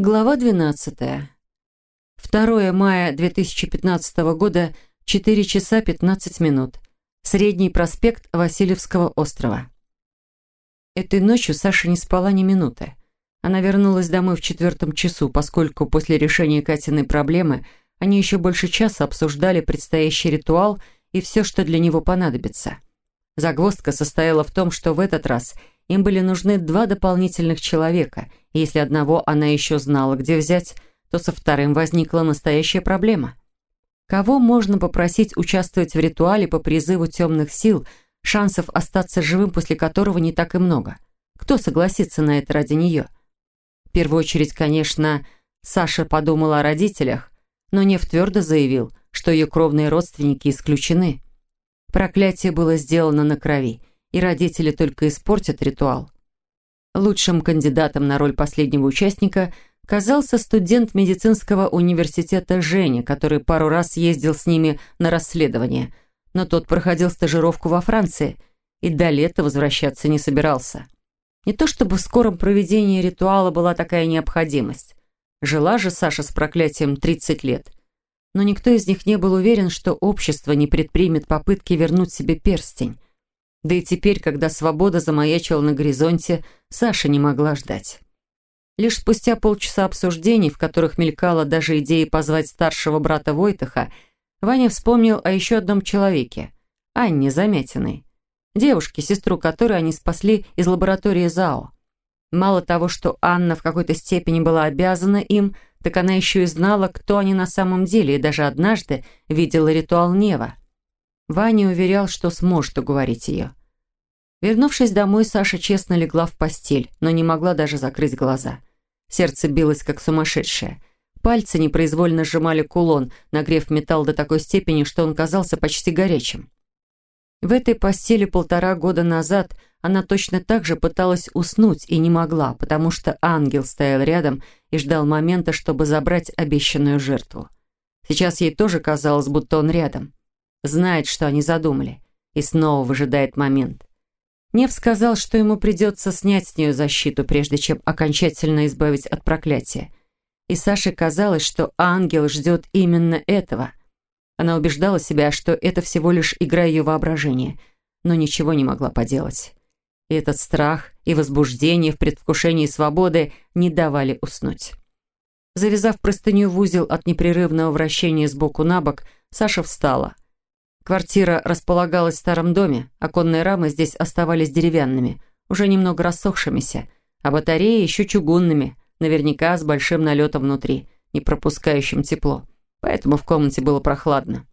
Глава 12. 2 мая 2015 года, 4 часа 15 минут. Средний проспект Васильевского острова. Этой ночью Саша не спала ни минуты. Она вернулась домой в четвертом часу, поскольку после решения Катиной проблемы они еще больше часа обсуждали предстоящий ритуал и все, что для него понадобится. Загвоздка состояла в том, что в этот раз – им были нужны два дополнительных человека, и если одного она еще знала, где взять, то со вторым возникла настоящая проблема. Кого можно попросить участвовать в ритуале по призыву темных сил, шансов остаться живым после которого не так и много? Кто согласится на это ради нее? В первую очередь, конечно, Саша подумала о родителях, но Нев твердо заявил, что ее кровные родственники исключены. Проклятие было сделано на крови, и родители только испортят ритуал. Лучшим кандидатом на роль последнего участника казался студент медицинского университета Женя, который пару раз ездил с ними на расследование, но тот проходил стажировку во Франции и до лета возвращаться не собирался. Не то чтобы в скором проведении ритуала была такая необходимость. Жила же Саша с проклятием 30 лет. Но никто из них не был уверен, что общество не предпримет попытки вернуть себе перстень. Да и теперь, когда свобода замаячила на горизонте, Саша не могла ждать. Лишь спустя полчаса обсуждений, в которых мелькала даже идея позвать старшего брата Войтаха, Ваня вспомнил о еще одном человеке – Анне Замятиной. Девушке, сестру которой они спасли из лаборатории ЗАО. Мало того, что Анна в какой-то степени была обязана им, так она еще и знала, кто они на самом деле, и даже однажды видела ритуал Нева – Ваня уверял, что сможет уговорить ее. Вернувшись домой, Саша честно легла в постель, но не могла даже закрыть глаза. Сердце билось, как сумасшедшее. Пальцы непроизвольно сжимали кулон, нагрев металл до такой степени, что он казался почти горячим. В этой постели полтора года назад она точно так же пыталась уснуть и не могла, потому что ангел стоял рядом и ждал момента, чтобы забрать обещанную жертву. Сейчас ей тоже казалось, будто он рядом знает, что они задумали, и снова выжидает момент. Нев сказал, что ему придется снять с нее защиту, прежде чем окончательно избавить от проклятия. И Саше казалось, что ангел ждет именно этого. Она убеждала себя, что это всего лишь игра ее воображения, но ничего не могла поделать. И этот страх и возбуждение в предвкушении свободы не давали уснуть. Завязав простыню в узел от непрерывного вращения сбоку на бок, Саша встала – Квартира располагалась в старом доме, оконные рамы здесь оставались деревянными, уже немного рассохшимися, а батареи еще чугунными, наверняка с большим налетом внутри, не пропускающим тепло. Поэтому в комнате было прохладно.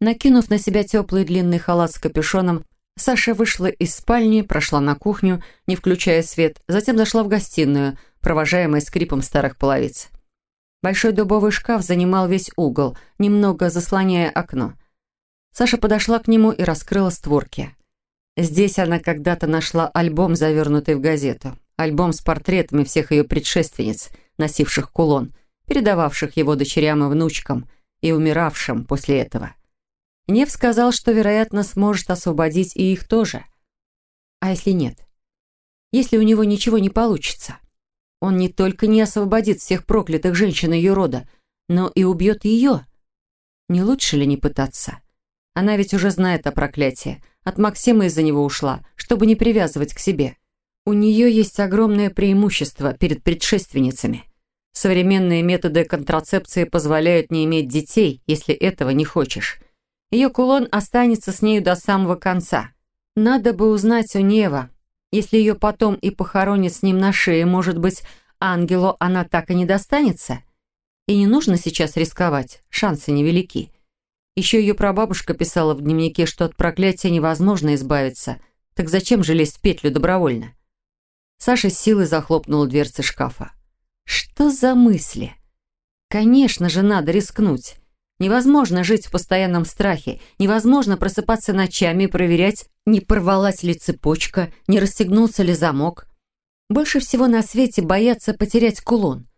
Накинув на себя теплый длинный халат с капюшоном, Саша вышла из спальни, прошла на кухню, не включая свет, затем зашла в гостиную, провожаемая скрипом старых половиц. Большой дубовый шкаф занимал весь угол, немного заслоняя окно. Саша подошла к нему и раскрыла створки. Здесь она когда-то нашла альбом, завернутый в газету. Альбом с портретами всех ее предшественниц, носивших кулон, передававших его дочерям и внучкам и умиравшим после этого. Нев сказал, что, вероятно, сможет освободить и их тоже. А если нет? Если у него ничего не получится? Он не только не освободит всех проклятых женщин ее рода, но и убьет ее. Не лучше ли не пытаться? Она ведь уже знает о проклятии. От Максима из-за него ушла, чтобы не привязывать к себе. У нее есть огромное преимущество перед предшественницами. Современные методы контрацепции позволяют не иметь детей, если этого не хочешь. Ее кулон останется с нею до самого конца. Надо бы узнать у Нева. Если ее потом и похоронят с ним на шее, может быть, ангелу она так и не достанется? И не нужно сейчас рисковать, шансы невелики. Еще ее прабабушка писала в дневнике, что от проклятия невозможно избавиться. Так зачем же лезть в петлю добровольно? Саша с силой захлопнула дверцы шкафа. Что за мысли? Конечно же, надо рискнуть. Невозможно жить в постоянном страхе. Невозможно просыпаться ночами и проверять, не порвалась ли цепочка, не расстегнулся ли замок. Больше всего на свете боятся потерять кулон.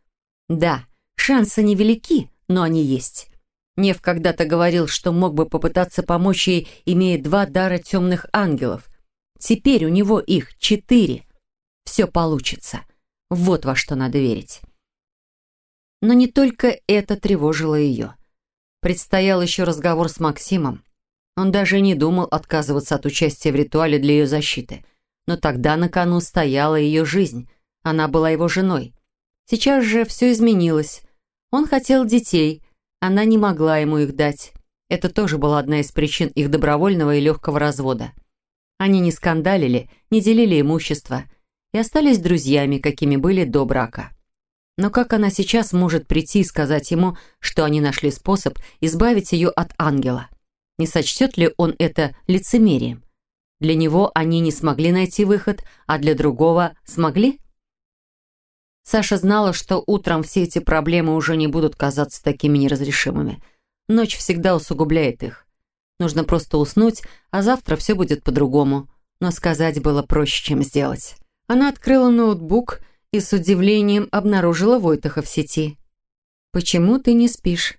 Да, шансы невелики, но они есть. Нев когда-то говорил, что мог бы попытаться помочь ей, имея два дара темных ангелов. Теперь у него их четыре. Все получится. Вот во что надо верить. Но не только это тревожило ее. Предстоял еще разговор с Максимом. Он даже не думал отказываться от участия в ритуале для ее защиты. Но тогда на кону стояла ее жизнь. Она была его женой. Сейчас же все изменилось. Он хотел детей. Она не могла ему их дать. Это тоже была одна из причин их добровольного и легкого развода. Они не скандалили, не делили имущество и остались друзьями, какими были до брака. Но как она сейчас может прийти и сказать ему, что они нашли способ избавить ее от ангела? Не сочтет ли он это лицемерием? Для него они не смогли найти выход, а для другого смогли? Саша знала, что утром все эти проблемы уже не будут казаться такими неразрешимыми. Ночь всегда усугубляет их. Нужно просто уснуть, а завтра все будет по-другому. Но сказать было проще, чем сделать. Она открыла ноутбук и с удивлением обнаружила Войтаха в сети. «Почему ты не спишь?»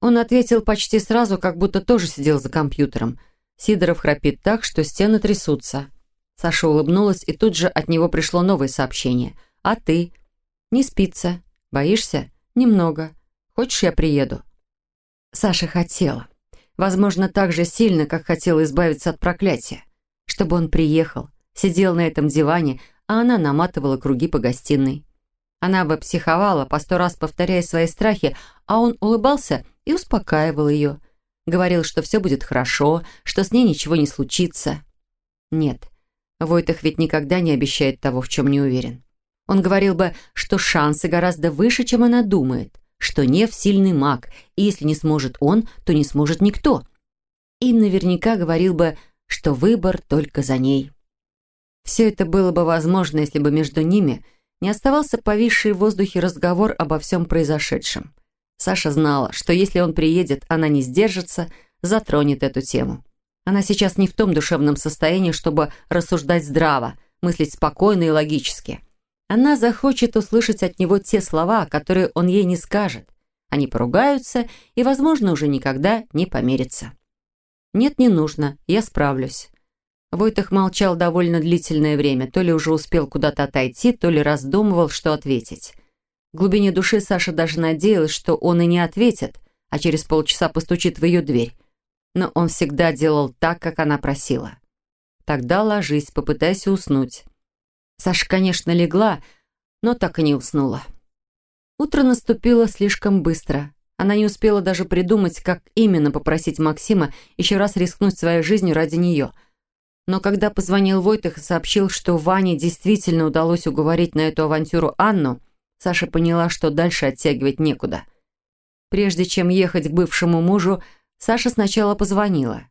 Он ответил почти сразу, как будто тоже сидел за компьютером. Сидоров храпит так, что стены трясутся. Саша улыбнулась, и тут же от него пришло новое сообщение. «А ты?» «Не спится. Боишься?» «Немного. Хочешь, я приеду?» Саша хотела. Возможно, так же сильно, как хотела избавиться от проклятия. Чтобы он приехал, сидел на этом диване, а она наматывала круги по гостиной. Она бы психовала, по сто раз повторяя свои страхи, а он улыбался и успокаивал ее. Говорил, что все будет хорошо, что с ней ничего не случится. Нет, Войтах ведь никогда не обещает того, в чем не уверен. Он говорил бы, что шансы гораздо выше, чем она думает, что Нев сильный маг, и если не сможет он, то не сможет никто. И наверняка говорил бы, что выбор только за ней. Все это было бы возможно, если бы между ними не оставался повисший в воздухе разговор обо всем произошедшем. Саша знала, что если он приедет, она не сдержится, затронет эту тему. Она сейчас не в том душевном состоянии, чтобы рассуждать здраво, мыслить спокойно и логически. Она захочет услышать от него те слова, которые он ей не скажет. Они поругаются и, возможно, уже никогда не помирятся. «Нет, не нужно, я справлюсь». Войтах молчал довольно длительное время, то ли уже успел куда-то отойти, то ли раздумывал, что ответить. В глубине души Саша даже надеялась, что он и не ответит, а через полчаса постучит в ее дверь. Но он всегда делал так, как она просила. «Тогда ложись, попытайся уснуть». Саша, конечно, легла, но так и не уснула. Утро наступило слишком быстро. Она не успела даже придумать, как именно попросить Максима еще раз рискнуть своей жизнью ради нее. Но когда позвонил Войтых и сообщил, что Ване действительно удалось уговорить на эту авантюру Анну, Саша поняла, что дальше оттягивать некуда. Прежде чем ехать к бывшему мужу, Саша сначала позвонила.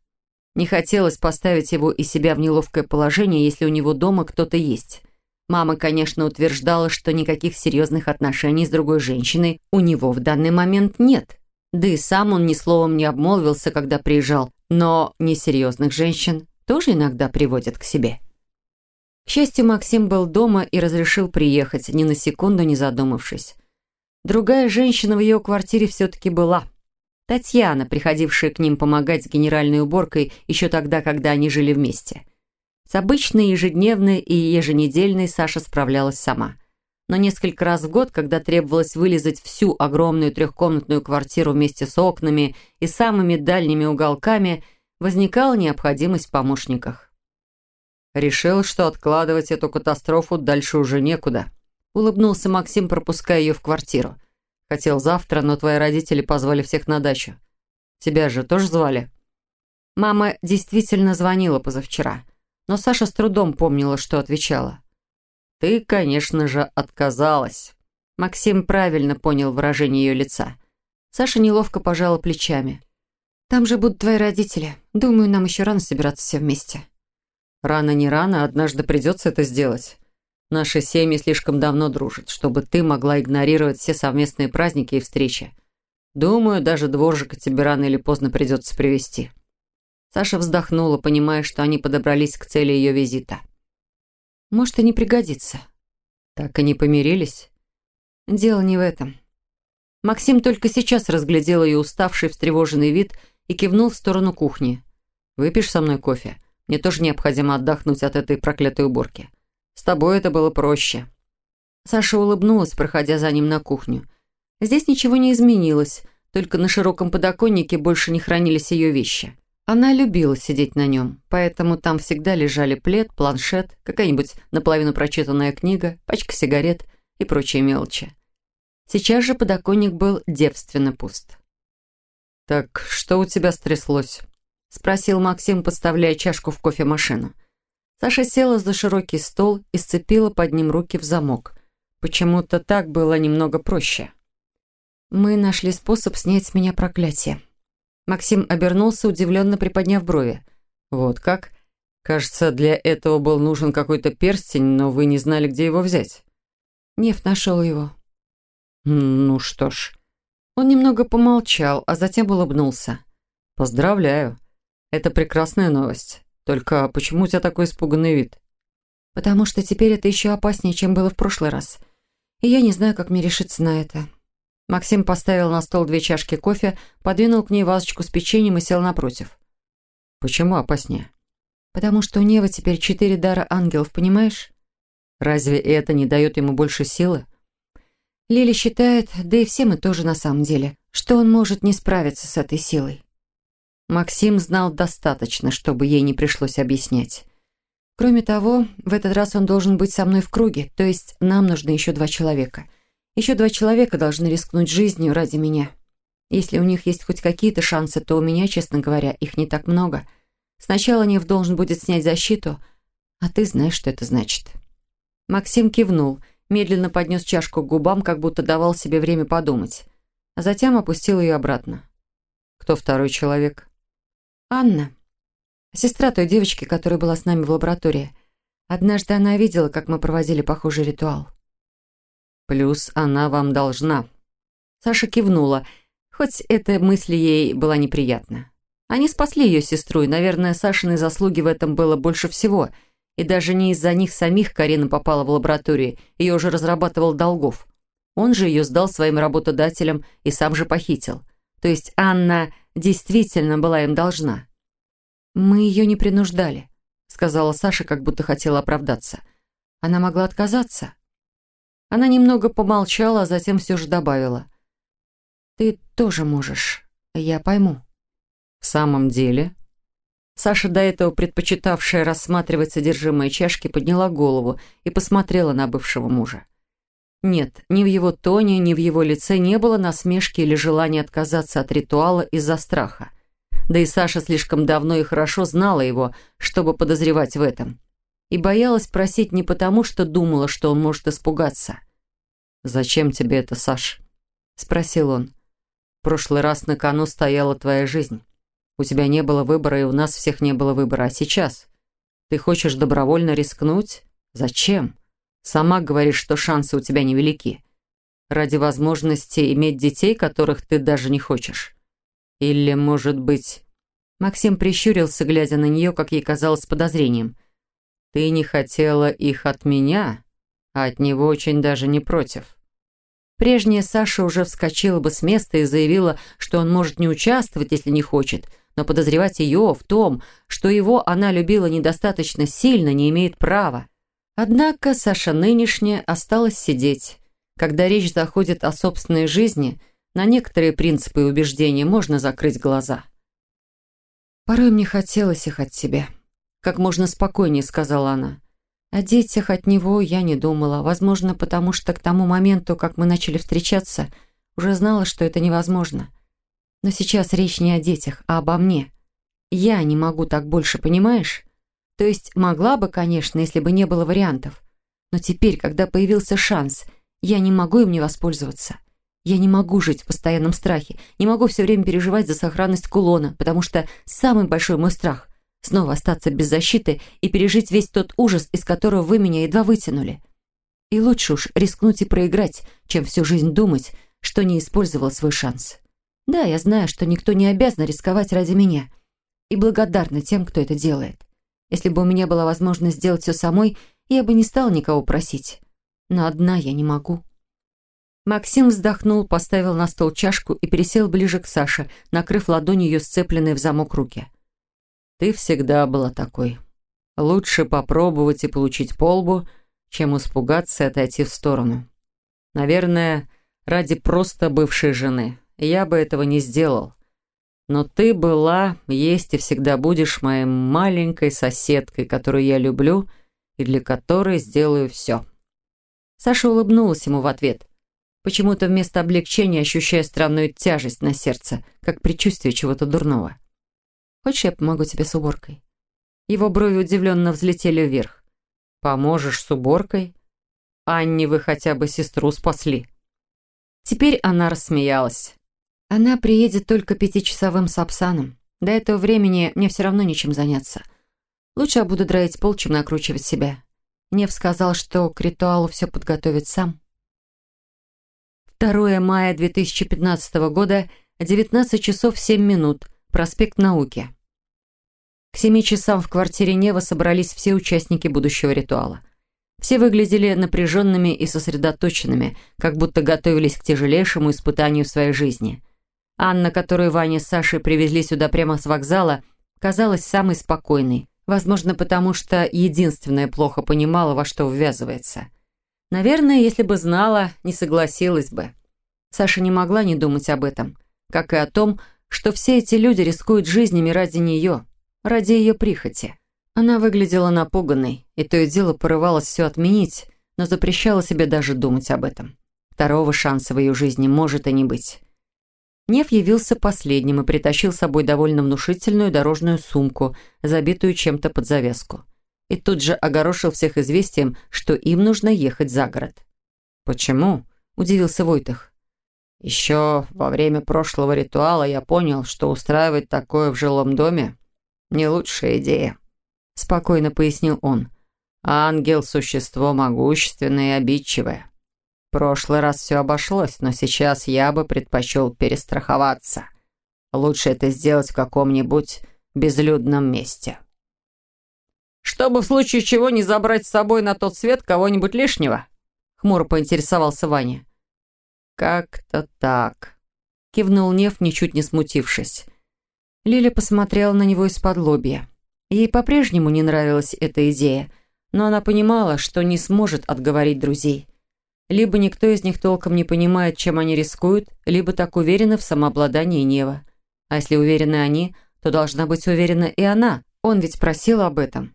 Не хотелось поставить его и себя в неловкое положение, если у него дома кто-то есть. Мама, конечно, утверждала, что никаких серьезных отношений с другой женщиной у него в данный момент нет. Да и сам он ни словом не обмолвился, когда приезжал. Но несерьезных женщин тоже иногда приводят к себе. К счастью, Максим был дома и разрешил приехать, ни на секунду не задумавшись. Другая женщина в ее квартире все-таки была. Татьяна, приходившая к ним помогать с генеральной уборкой еще тогда, когда они жили вместе. С обычной ежедневной и еженедельной Саша справлялась сама. Но несколько раз в год, когда требовалось вылезать всю огромную трехкомнатную квартиру вместе с окнами и самыми дальними уголками, возникала необходимость в помощниках. Решил, что откладывать эту катастрофу дальше уже некуда. Улыбнулся Максим, пропуская ее в квартиру. Хотел завтра, но твои родители позвали всех на дачу. Тебя же тоже звали? Мама действительно звонила позавчера, но Саша с трудом помнила, что отвечала. Ты, конечно же, отказалась. Максим правильно понял выражение ее лица. Саша неловко пожала плечами. «Там же будут твои родители. Думаю, нам еще рано собираться все вместе». Рано не рано, однажды придется это сделать. Наши семьи слишком давно дружат, чтобы ты могла игнорировать все совместные праздники и встречи. Думаю, даже дворжика тебе рано или поздно придется привести. Саша вздохнула, понимая, что они подобрались к цели ее визита. Может, и не пригодится. Так и не помирились? Дело не в этом. Максим только сейчас разглядел ее уставший, встревоженный вид и кивнул в сторону кухни. «Выпьешь со мной кофе?» Мне тоже необходимо отдохнуть от этой проклятой уборки. С тобой это было проще». Саша улыбнулась, проходя за ним на кухню. Здесь ничего не изменилось, только на широком подоконнике больше не хранились ее вещи. Она любила сидеть на нем, поэтому там всегда лежали плед, планшет, какая-нибудь наполовину прочитанная книга, пачка сигарет и прочие мелочи. Сейчас же подоконник был девственно пуст. «Так что у тебя стряслось?» — спросил Максим, подставляя чашку в кофемашину. Саша села за широкий стол и сцепила под ним руки в замок. Почему-то так было немного проще. «Мы нашли способ снять с меня проклятие», Максим обернулся, удивленно приподняв брови. «Вот как? Кажется, для этого был нужен какой-то перстень, но вы не знали, где его взять». Нев нашел его. «Ну что ж». Он немного помолчал, а затем улыбнулся. «Поздравляю. Это прекрасная новость. Только почему у тебя такой испуганный вид?» «Потому что теперь это еще опаснее, чем было в прошлый раз. И я не знаю, как мне решиться на это». Максим поставил на стол две чашки кофе, подвинул к ней вазочку с печеньем и сел напротив. «Почему опаснее?» «Потому что у Нева теперь четыре дара ангелов, понимаешь?» «Разве это не дает ему больше силы?» Лили считает, да и все мы тоже на самом деле, что он может не справиться с этой силой. Максим знал достаточно, чтобы ей не пришлось объяснять. Кроме того, в этот раз он должен быть со мной в круге, то есть нам нужны еще два человека — еще два человека должны рискнуть жизнью ради меня. Если у них есть хоть какие-то шансы, то у меня, честно говоря, их не так много. Сначала Нев должен будет снять защиту, а ты знаешь, что это значит». Максим кивнул, медленно поднес чашку к губам, как будто давал себе время подумать, а затем опустил ее обратно. «Кто второй человек?» «Анна. Сестра той девочки, которая была с нами в лаборатории. Однажды она видела, как мы проводили похожий ритуал». Плюс она вам должна». Саша кивнула, хоть эта мысль ей была неприятна. Они спасли ее сестру, и, наверное, Сашиной заслуги в этом было больше всего. И даже не из-за них самих Карина попала в лабораторию, ее уже разрабатывал Долгов. Он же ее сдал своим работодателям и сам же похитил. То есть Анна действительно была им должна. «Мы ее не принуждали», — сказала Саша, как будто хотела оправдаться. «Она могла отказаться». Она немного помолчала, а затем все же добавила. «Ты тоже можешь. Я пойму». «В самом деле?» Саша, до этого предпочитавшая рассматривать содержимое чашки, подняла голову и посмотрела на бывшего мужа. Нет, ни в его тоне, ни в его лице не было насмешки или желания отказаться от ритуала из-за страха. Да и Саша слишком давно и хорошо знала его, чтобы подозревать в этом и боялась просить не потому, что думала, что он может испугаться. «Зачем тебе это, Саш?» — спросил он. «В прошлый раз на кону стояла твоя жизнь. У тебя не было выбора, и у нас всех не было выбора. А сейчас? Ты хочешь добровольно рискнуть? Зачем? Сама говоришь, что шансы у тебя невелики. Ради возможности иметь детей, которых ты даже не хочешь. Или, может быть...» Максим прищурился, глядя на нее, как ей казалось, с подозрением — ты не хотела их от меня, а от него очень даже не против. Прежняя Саша уже вскочила бы с места и заявила, что он может не участвовать, если не хочет, но подозревать ее в том, что его она любила недостаточно сильно, не имеет права. Однако Саша нынешняя осталась сидеть. Когда речь заходит о собственной жизни, на некоторые принципы и убеждения можно закрыть глаза. Порой мне хотелось их от себя. Как можно спокойнее сказала она. О детях от него я не думала. Возможно, потому что к тому моменту, как мы начали встречаться, уже знала, что это невозможно. Но сейчас речь не о детях, а обо мне. Я не могу так больше, понимаешь? То есть могла бы, конечно, если бы не было вариантов. Но теперь, когда появился шанс, я не могу им не воспользоваться. Я не могу жить в постоянном страхе, не могу все время переживать за сохранность кулона, потому что самый большой мой страх снова остаться без защиты и пережить весь тот ужас, из которого вы меня едва вытянули. И лучше уж рискнуть и проиграть, чем всю жизнь думать, что не использовал свой шанс. Да, я знаю, что никто не обязан рисковать ради меня. И благодарна тем, кто это делает. Если бы у меня была возможность сделать все самой, я бы не стала никого просить. Но одна я не могу. Максим вздохнул, поставил на стол чашку и пересел ближе к Саше, накрыв ладонью ее сцепленной в замок руки. Ты всегда была такой. Лучше попробовать и получить полбу, чем испугаться и отойти в сторону. Наверное, ради просто бывшей жены. Я бы этого не сделал. Но ты была, есть и всегда будешь моей маленькой соседкой, которую я люблю и для которой сделаю все. Саша улыбнулась ему в ответ, почему-то вместо облегчения ощущая странную тяжесть на сердце, как предчувствие чего-то дурного. «Хочешь, я помогу тебе с уборкой?» Его брови удивленно взлетели вверх. «Поможешь с уборкой? Анне вы хотя бы сестру спасли». Теперь она рассмеялась. «Она приедет только пятичасовым сапсаном. До этого времени мне все равно нечем заняться. Лучше я буду драить пол, чем накручивать себя. Нев сказал, что к ритуалу все подготовит сам. 2 мая 2015 года, 19 часов 7 минут, проспект Науки. К 7 часам в квартире Нева собрались все участники будущего ритуала. Все выглядели напряженными и сосредоточенными, как будто готовились к тяжелейшему испытанию своей жизни. Анна, которую Ваня с Сашей привезли сюда прямо с вокзала, казалась самой спокойной, Возможно, потому что единственная плохо понимала, во что ввязывается. Наверное, если бы знала, не согласилась бы. Саша не могла не думать об этом, как и о том, что все эти люди рискуют жизнями ради нее, ради ее прихоти. Она выглядела напуганной, и то и дело порывалась все отменить, но запрещала себе даже думать об этом. Второго шанса в ее жизни может и не быть. Нев явился последним и притащил с собой довольно внушительную дорожную сумку, забитую чем-то под завязку. И тут же огорошил всех известием, что им нужно ехать за город. «Почему?» – удивился Войтах. «Еще во время прошлого ритуала я понял, что устраивать такое в жилом доме – не лучшая идея», – спокойно пояснил он. «Ангел – существо могущественное и обидчивое прошлый раз все обошлось, но сейчас я бы предпочел перестраховаться. Лучше это сделать в каком-нибудь безлюдном месте. «Чтобы в случае чего не забрать с собой на тот свет кого-нибудь лишнего?» Хмуро поинтересовался Ваня. «Как-то так», — кивнул Нев, ничуть не смутившись. Лиля посмотрела на него из-под лобья. Ей по-прежнему не нравилась эта идея, но она понимала, что не сможет отговорить друзей. Либо никто из них толком не понимает, чем они рискуют, либо так уверены в самообладании Нева. А если уверены они, то должна быть уверена и она. Он ведь просил об этом.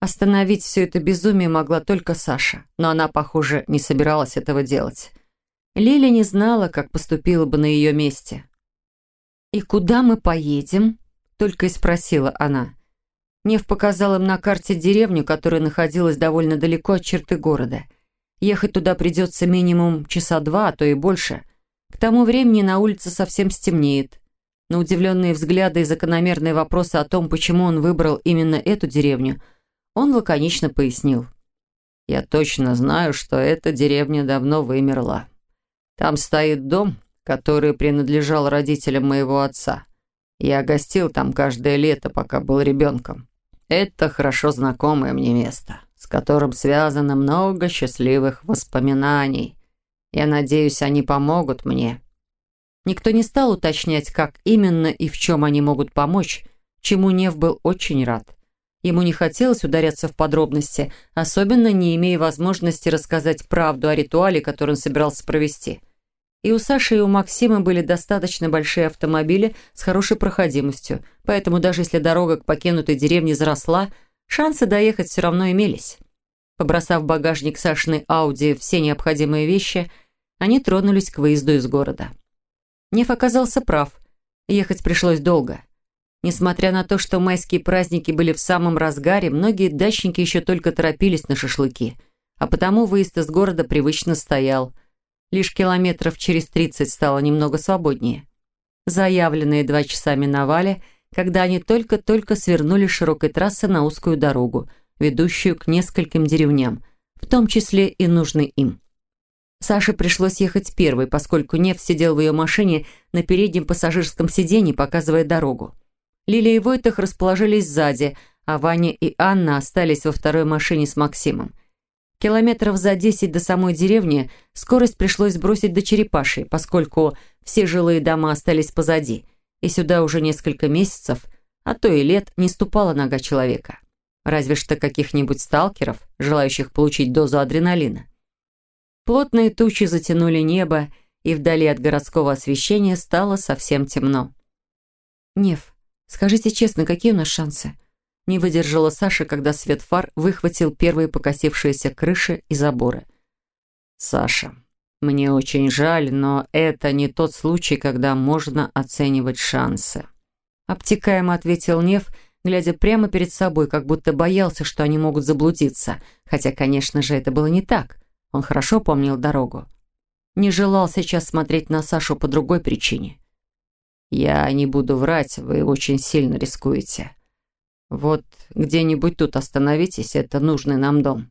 Остановить все это безумие могла только Саша, но она, похоже, не собиралась этого делать. Лиля не знала, как поступила бы на ее месте. «И куда мы поедем?» — только и спросила она. Нев показал им на карте деревню, которая находилась довольно далеко от черты города — Ехать туда придется минимум часа два, а то и больше. К тому времени на улице совсем стемнеет. На удивленные взгляды и закономерные вопросы о том, почему он выбрал именно эту деревню, он лаконично пояснил. «Я точно знаю, что эта деревня давно вымерла. Там стоит дом, который принадлежал родителям моего отца. Я гостил там каждое лето, пока был ребенком. Это хорошо знакомое мне место с которым связано много счастливых воспоминаний. Я надеюсь, они помогут мне». Никто не стал уточнять, как именно и в чем они могут помочь, чему Нев был очень рад. Ему не хотелось ударяться в подробности, особенно не имея возможности рассказать правду о ритуале, который он собирался провести. И у Саши, и у Максима были достаточно большие автомобили с хорошей проходимостью, поэтому даже если дорога к покинутой деревне заросла – Шансы доехать все равно имелись. Побросав в багажник Сашиной Ауди все необходимые вещи, они тронулись к выезду из города. Неф оказался прав. Ехать пришлось долго. Несмотря на то, что майские праздники были в самом разгаре, многие дачники еще только торопились на шашлыки, а потому выезд из города привычно стоял. Лишь километров через 30 стало немного свободнее. Заявленные два часа миновали – когда они только-только свернули широкой трассы на узкую дорогу, ведущую к нескольким деревням, в том числе и нужной им. Саше пришлось ехать первой, поскольку Нев сидел в ее машине на переднем пассажирском сиденье, показывая дорогу. Лилия и Войтах расположились сзади, а Ваня и Анна остались во второй машине с Максимом. Километров за десять до самой деревни скорость пришлось бросить до Черепашей, поскольку все жилые дома остались позади – и сюда уже несколько месяцев, а то и лет, не ступала нога человека. Разве что каких-нибудь сталкеров, желающих получить дозу адреналина. Плотные тучи затянули небо, и вдали от городского освещения стало совсем темно. «Нев, скажите честно, какие у нас шансы?» Не выдержала Саша, когда свет фар выхватил первые покосившиеся крыши и заборы. «Саша, мне очень жаль, но это не тот случай, когда можно оценивать шансы». Обтекаемо ответил Нев, глядя прямо перед собой, как будто боялся, что они могут заблудиться. Хотя, конечно же, это было не так. Он хорошо помнил дорогу. Не желал сейчас смотреть на Сашу по другой причине. «Я не буду врать, вы очень сильно рискуете. Вот где-нибудь тут остановитесь, это нужный нам дом».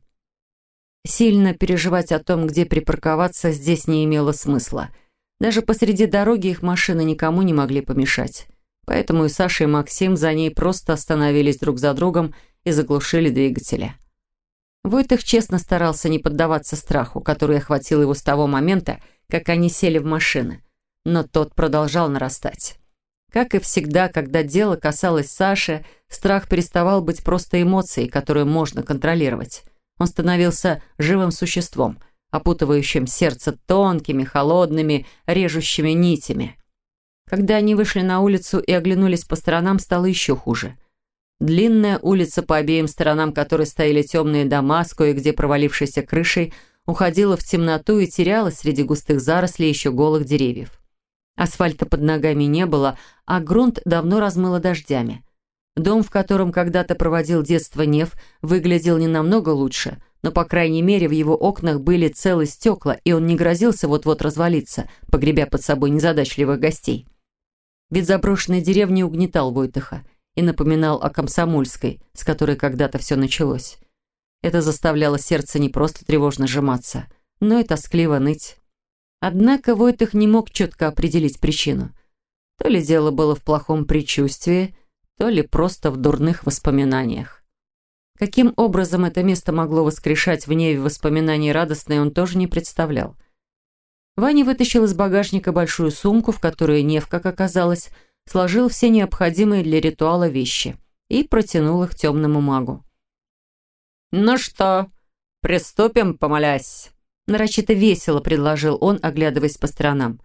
Сильно переживать о том, где припарковаться, здесь не имело смысла. Даже посреди дороги их машины никому не могли помешать. Поэтому и Саша, и Максим за ней просто остановились друг за другом и заглушили двигатели. Войтых честно старался не поддаваться страху, который охватил его с того момента, как они сели в машины. Но тот продолжал нарастать. Как и всегда, когда дело касалось Саши, страх переставал быть просто эмоцией, которую можно контролировать. Он становился живым существом, опутывающим сердце тонкими, холодными, режущими нитями. Когда они вышли на улицу и оглянулись по сторонам, стало еще хуже. Длинная улица, по обеим сторонам которой стояли темные дома с кое-где провалившейся крышей, уходила в темноту и терялась среди густых зарослей еще голых деревьев. Асфальта под ногами не было, а грунт давно размыло дождями. Дом, в котором когда-то проводил детство Нев, выглядел не намного лучше, но, по крайней мере, в его окнах были целые стекла, и он не грозился вот-вот развалиться, погребя под собой незадачливых гостей. Вид заброшенной деревни угнетал Войтыха и напоминал о Комсомольской, с которой когда-то все началось. Это заставляло сердце не просто тревожно сжиматься, но и тоскливо ныть. Однако Войтых не мог четко определить причину. То ли дело было в плохом предчувствии, то ли просто в дурных воспоминаниях. Каким образом это место могло воскрешать в ней воспоминания радостные, он тоже не представлял. Ваня вытащил из багажника большую сумку, в которую Нев, как оказалось, сложил все необходимые для ритуала вещи и протянул их темному магу. «Ну что, приступим, помолясь?» Нарочито весело предложил он, оглядываясь по сторонам.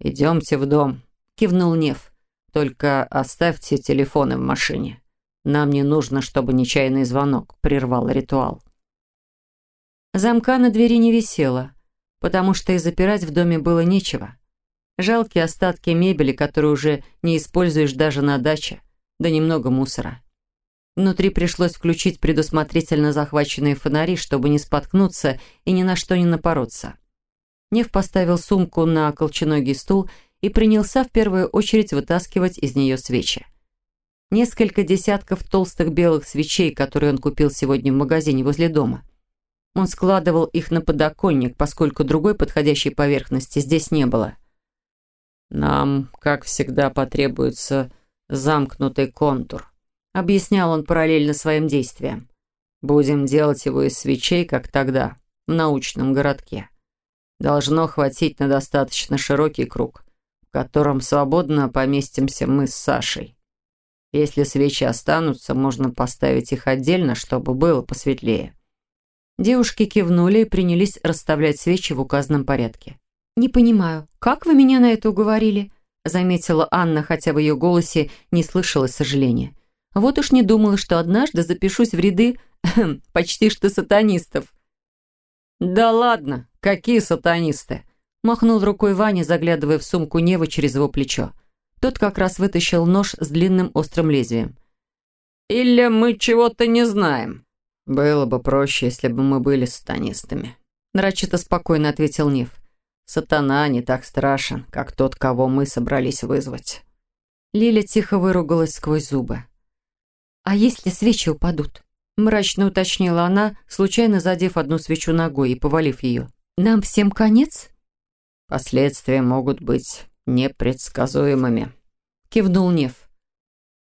«Идемте в дом», — кивнул Нев. «Только оставьте телефоны в машине. Нам не нужно, чтобы нечаянный звонок прервал ритуал». Замка на двери не висело потому что и запирать в доме было нечего. Жалкие остатки мебели, которые уже не используешь даже на даче, да немного мусора. Внутри пришлось включить предусмотрительно захваченные фонари, чтобы не споткнуться и ни на что не напороться. Нев поставил сумку на колченогий стул и принялся в первую очередь вытаскивать из нее свечи. Несколько десятков толстых белых свечей, которые он купил сегодня в магазине возле дома. Он складывал их на подоконник, поскольку другой подходящей поверхности здесь не было. «Нам, как всегда, потребуется замкнутый контур», объяснял он параллельно своим действиям. «Будем делать его из свечей, как тогда, в научном городке. Должно хватить на достаточно широкий круг, в котором свободно поместимся мы с Сашей. Если свечи останутся, можно поставить их отдельно, чтобы было посветлее. Девушки кивнули и принялись расставлять свечи в указанном порядке. «Не понимаю, как вы меня на это уговорили?» заметила Анна, хотя в ее голосе не слышалось сожаления. «Вот уж не думала, что однажды запишусь в ряды почти что сатанистов». «Да ладно, какие сатанисты?» махнул рукой Ваня, заглядывая в сумку Невы через его плечо. Тот как раз вытащил нож с длинным острым лезвием. «Или мы чего-то не знаем?» «Было бы проще, если бы мы были сатанистами», — нарочито спокойно ответил Нив. «Сатана не так страшен, как тот, кого мы собрались вызвать». Лиля тихо выругалась сквозь зубы. «А если свечи упадут?» Мрачно уточнила она, случайно задев одну свечу ногой и повалив ее. «Нам всем конец?» «Последствия могут быть непредсказуемыми», — кивнул Нев.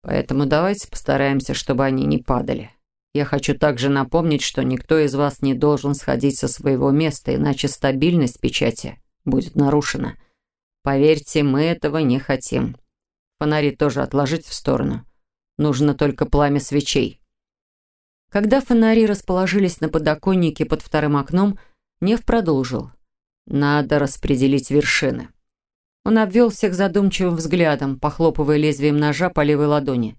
«Поэтому давайте постараемся, чтобы они не падали. Я хочу также напомнить, что никто из вас не должен сходить со своего места, иначе стабильность печати будет нарушена. Поверьте, мы этого не хотим. Фонари тоже отложить в сторону. Нужно только пламя свечей. Когда фонари расположились на подоконнике под вторым окном, Нев продолжил. «Надо распределить вершины». Он обвел всех задумчивым взглядом, похлопывая лезвием ножа по левой ладони.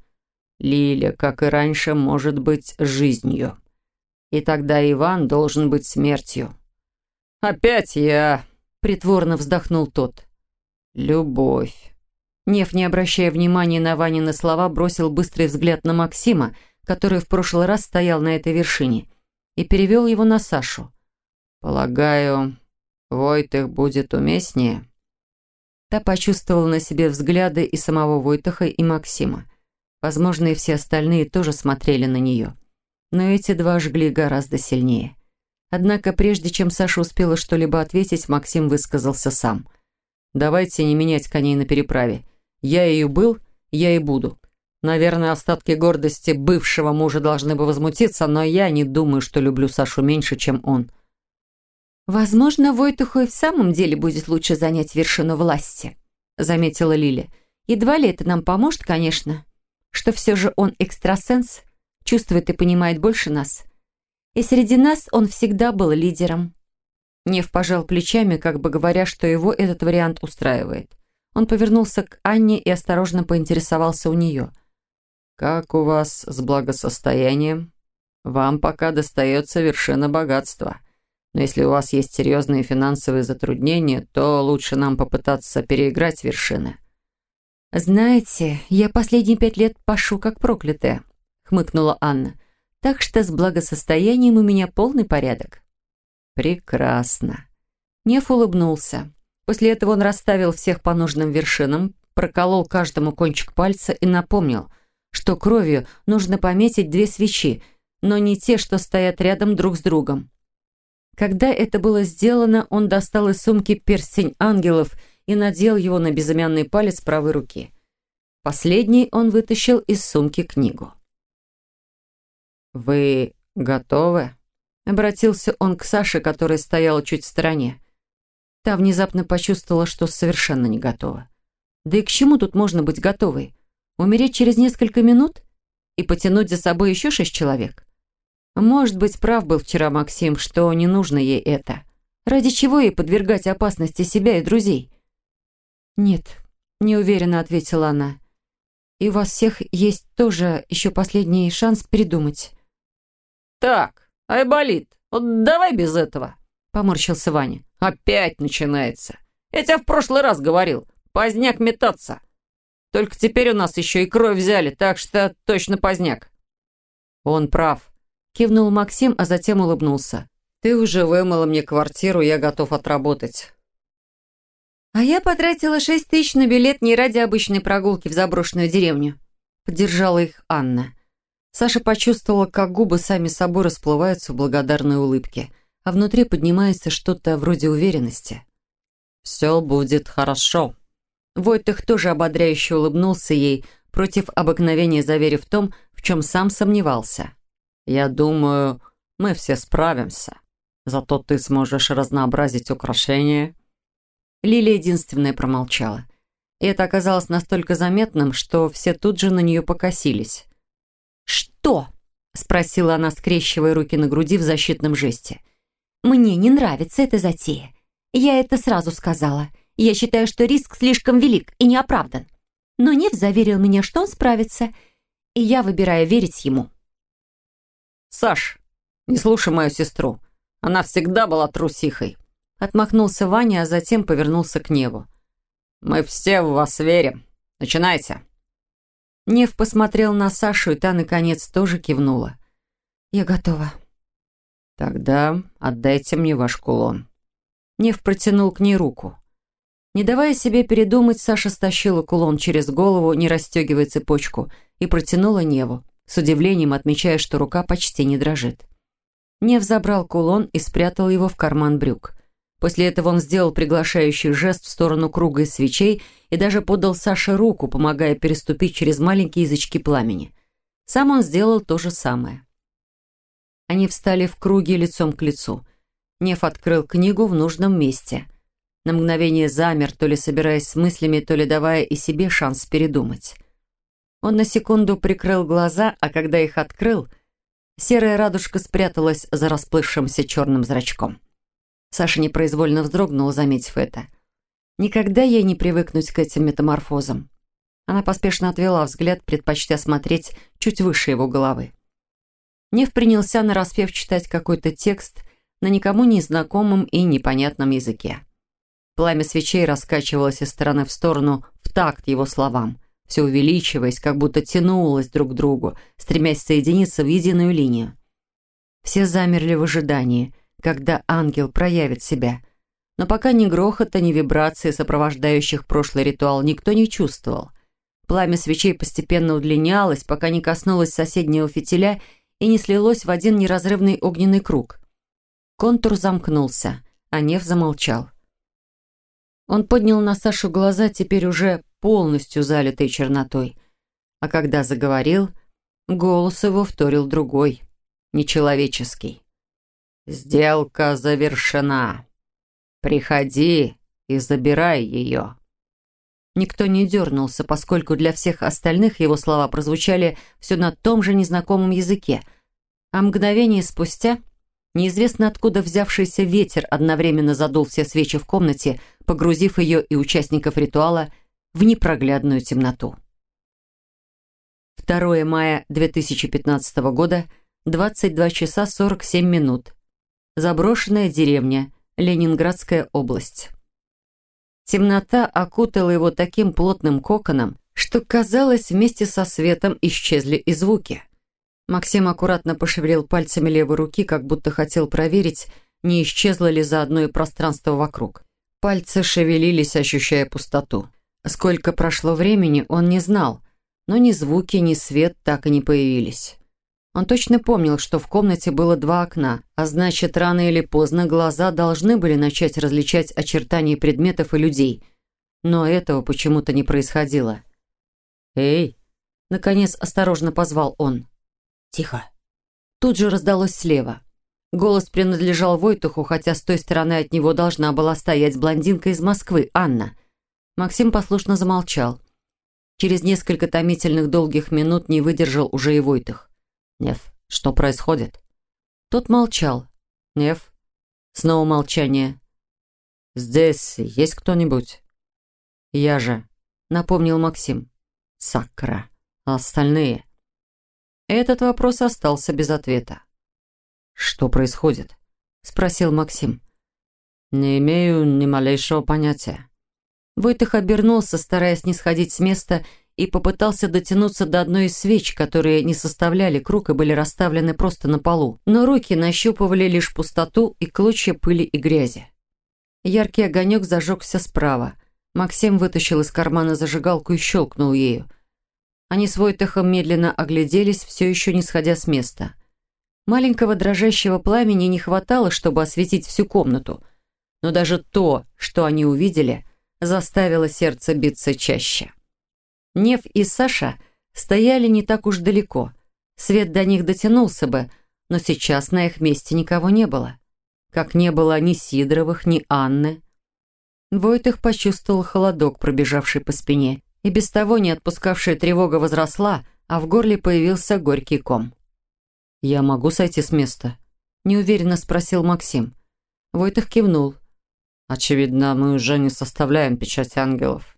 «Лиля, как и раньше, может быть жизнью. И тогда Иван должен быть смертью». «Опять я...» — притворно вздохнул тот. «Любовь». Нев, не обращая внимания на Ванины слова, бросил быстрый взгляд на Максима, который в прошлый раз стоял на этой вершине, и перевел его на Сашу. «Полагаю, Войтых будет уместнее?» Та почувствовала на себе взгляды и самого Войтаха, и Максима. Возможно, и все остальные тоже смотрели на нее. Но эти два жгли гораздо сильнее. Однако, прежде чем Саша успела что-либо ответить, Максим высказался сам. «Давайте не менять коней на переправе. Я ее был, я и буду. Наверное, остатки гордости бывшего мужа должны бы возмутиться, но я не думаю, что люблю Сашу меньше, чем он». «Возможно, Войтуху и в самом деле будет лучше занять вершину власти», заметила Лиля. «Едва ли это нам поможет, конечно, что все же он экстрасенс, чувствует и понимает больше нас. И среди нас он всегда был лидером». Нев пожал плечами, как бы говоря, что его этот вариант устраивает. Он повернулся к Анне и осторожно поинтересовался у нее. «Как у вас с благосостоянием? Вам пока достается вершина богатства». Но если у вас есть серьезные финансовые затруднения, то лучше нам попытаться переиграть вершины». «Знаете, я последние пять лет пашу как проклятая», — хмыкнула Анна. «Так что с благосостоянием у меня полный порядок». «Прекрасно». Неф улыбнулся. После этого он расставил всех по нужным вершинам, проколол каждому кончик пальца и напомнил, что кровью нужно пометить две свечи, но не те, что стоят рядом друг с другом. Когда это было сделано, он достал из сумки перстень ангелов и надел его на безымянный палец правой руки. Последний он вытащил из сумки книгу. «Вы готовы?» — обратился он к Саше, которая стояла чуть в стороне. Та внезапно почувствовала, что совершенно не готова. Да и к чему тут можно быть готовой? Умереть через несколько минут и потянуть за собой еще шесть человек? Может быть, прав был вчера Максим, что не нужно ей это. Ради чего ей подвергать опасности себя и друзей? «Нет», — неуверенно ответила она. «И у вас всех есть тоже еще последний шанс передумать». «Так, Айболит, вот давай без этого», — поморщился Ваня. «Опять начинается. Я тебе в прошлый раз говорил, поздняк метаться. Только теперь у нас еще и кровь взяли, так что точно поздняк». «Он прав», Кивнул Максим, а затем улыбнулся. «Ты уже вымыла мне квартиру, я готов отработать». «А я потратила шесть тысяч на билет не ради обычной прогулки в заброшенную деревню», поддержала их Анна. Саша почувствовала, как губы сами собой расплываются в благодарной улыбке, а внутри поднимается что-то вроде уверенности. «Все будет хорошо». Войтых тоже ободряюще улыбнулся ей, против обыкновения заверив в том, в чем сам сомневался. Я думаю, мы все справимся. Зато ты сможешь разнообразить украшения». Лилия единственная промолчала. И это оказалось настолько заметным, что все тут же на нее покосились. «Что?» — спросила она, скрещивая руки на груди в защитном жесте. «Мне не нравится эта затея. Я это сразу сказала. Я считаю, что риск слишком велик и неоправдан. Но Нев заверил меня, что он справится, и я выбираю верить ему». «Саш, не слушай мою сестру. Она всегда была трусихой». Отмахнулся Ваня, а затем повернулся к Неву. «Мы все в вас верим. Начинайте». Нев посмотрел на Сашу, и та, наконец, тоже кивнула. «Я готова». «Тогда отдайте мне ваш кулон». Нев протянул к ней руку. Не давая себе передумать, Саша стащила кулон через голову, не расстегивая цепочку, и протянула Неву с удивлением отмечая, что рука почти не дрожит. Нев забрал кулон и спрятал его в карман брюк. После этого он сделал приглашающий жест в сторону круга из свечей и даже подал Саше руку, помогая переступить через маленькие язычки пламени. Сам он сделал то же самое. Они встали в круге лицом к лицу. Нев открыл книгу в нужном месте. На мгновение замер, то ли собираясь с мыслями, то ли давая и себе шанс передумать. Он на секунду прикрыл глаза, а когда их открыл, Серая радужка спряталась за расплывшимся черным зрачком. Саша непроизвольно вздрогнула, заметив это. Никогда ей не привыкнуть к этим метаморфозам. Она поспешно отвела взгляд, предпочтя смотреть чуть выше его головы. Нев принялся нараспев читать какой-то текст на никому незнакомом и непонятном языке. Пламя свечей раскачивалось из стороны в сторону в такт его словам, все увеличиваясь, как будто тянулось друг к другу, стремясь соединиться в единую линию. Все замерли в ожидании, когда ангел проявит себя. Но пока ни грохота, ни вибрации, сопровождающих прошлый ритуал, никто не чувствовал. Пламя свечей постепенно удлинялось, пока не коснулось соседнего фитиля и не слилось в один неразрывный огненный круг. Контур замкнулся, а Нев замолчал. Он поднял на Сашу глаза, теперь уже полностью залитые чернотой. А когда заговорил, голос его вторил другой, нечеловеческий. «Сделка завершена. Приходи и забирай ее». Никто не дернулся, поскольку для всех остальных его слова прозвучали все на том же незнакомом языке. А мгновение спустя неизвестно откуда взявшийся ветер одновременно задул все свечи в комнате, погрузив ее и участников ритуала в непроглядную темноту. 2 мая 2015 года, 22 часа 47 минут. Заброшенная деревня, Ленинградская область. Темнота окутала его таким плотным коконом, что, казалось, вместе со светом исчезли и звуки. Максим аккуратно пошевелил пальцами левой руки, как будто хотел проверить, не исчезло ли заодно и пространство вокруг. Пальцы шевелились, ощущая пустоту. Сколько прошло времени, он не знал, но ни звуки, ни свет так и не появились. Он точно помнил, что в комнате было два окна, а значит, рано или поздно глаза должны были начать различать очертания предметов и людей. Но этого почему-то не происходило. «Эй!» — наконец осторожно позвал он. «Тихо!» Тут же раздалось слева. Голос принадлежал Войтуху, хотя с той стороны от него должна была стоять блондинка из Москвы, Анна. Максим послушно замолчал. Через несколько томительных долгих минут не выдержал уже и Войтух. «Нев, что происходит?» Тот молчал. «Нев?» Снова молчание. «Здесь есть кто-нибудь?» «Я же», — напомнил Максим. «Сакра. А остальные?» Этот вопрос остался без ответа. «Что происходит?» — спросил Максим. «Не имею ни малейшего понятия». Войтых обернулся, стараясь не сходить с места и попытался дотянуться до одной из свеч, которые не составляли круг и были расставлены просто на полу. Но руки нащупывали лишь пустоту и клочья пыли и грязи. Яркий огонек зажегся справа. Максим вытащил из кармана зажигалку и щелкнул ею. Они с Войтахом медленно огляделись, все еще не сходя с места. Маленького дрожащего пламени не хватало, чтобы осветить всю комнату. Но даже то, что они увидели, заставило сердце биться чаще. Нев и Саша стояли не так уж далеко. Свет до них дотянулся бы, но сейчас на их месте никого не было. Как не было ни Сидоровых, ни Анны. Войтых почувствовал холодок, пробежавший по спине, и без того не отпускавшая тревога возросла, а в горле появился горький ком. «Я могу сойти с места?» – неуверенно спросил Максим. Войтых кивнул. «Очевидно, мы уже не составляем печать ангелов».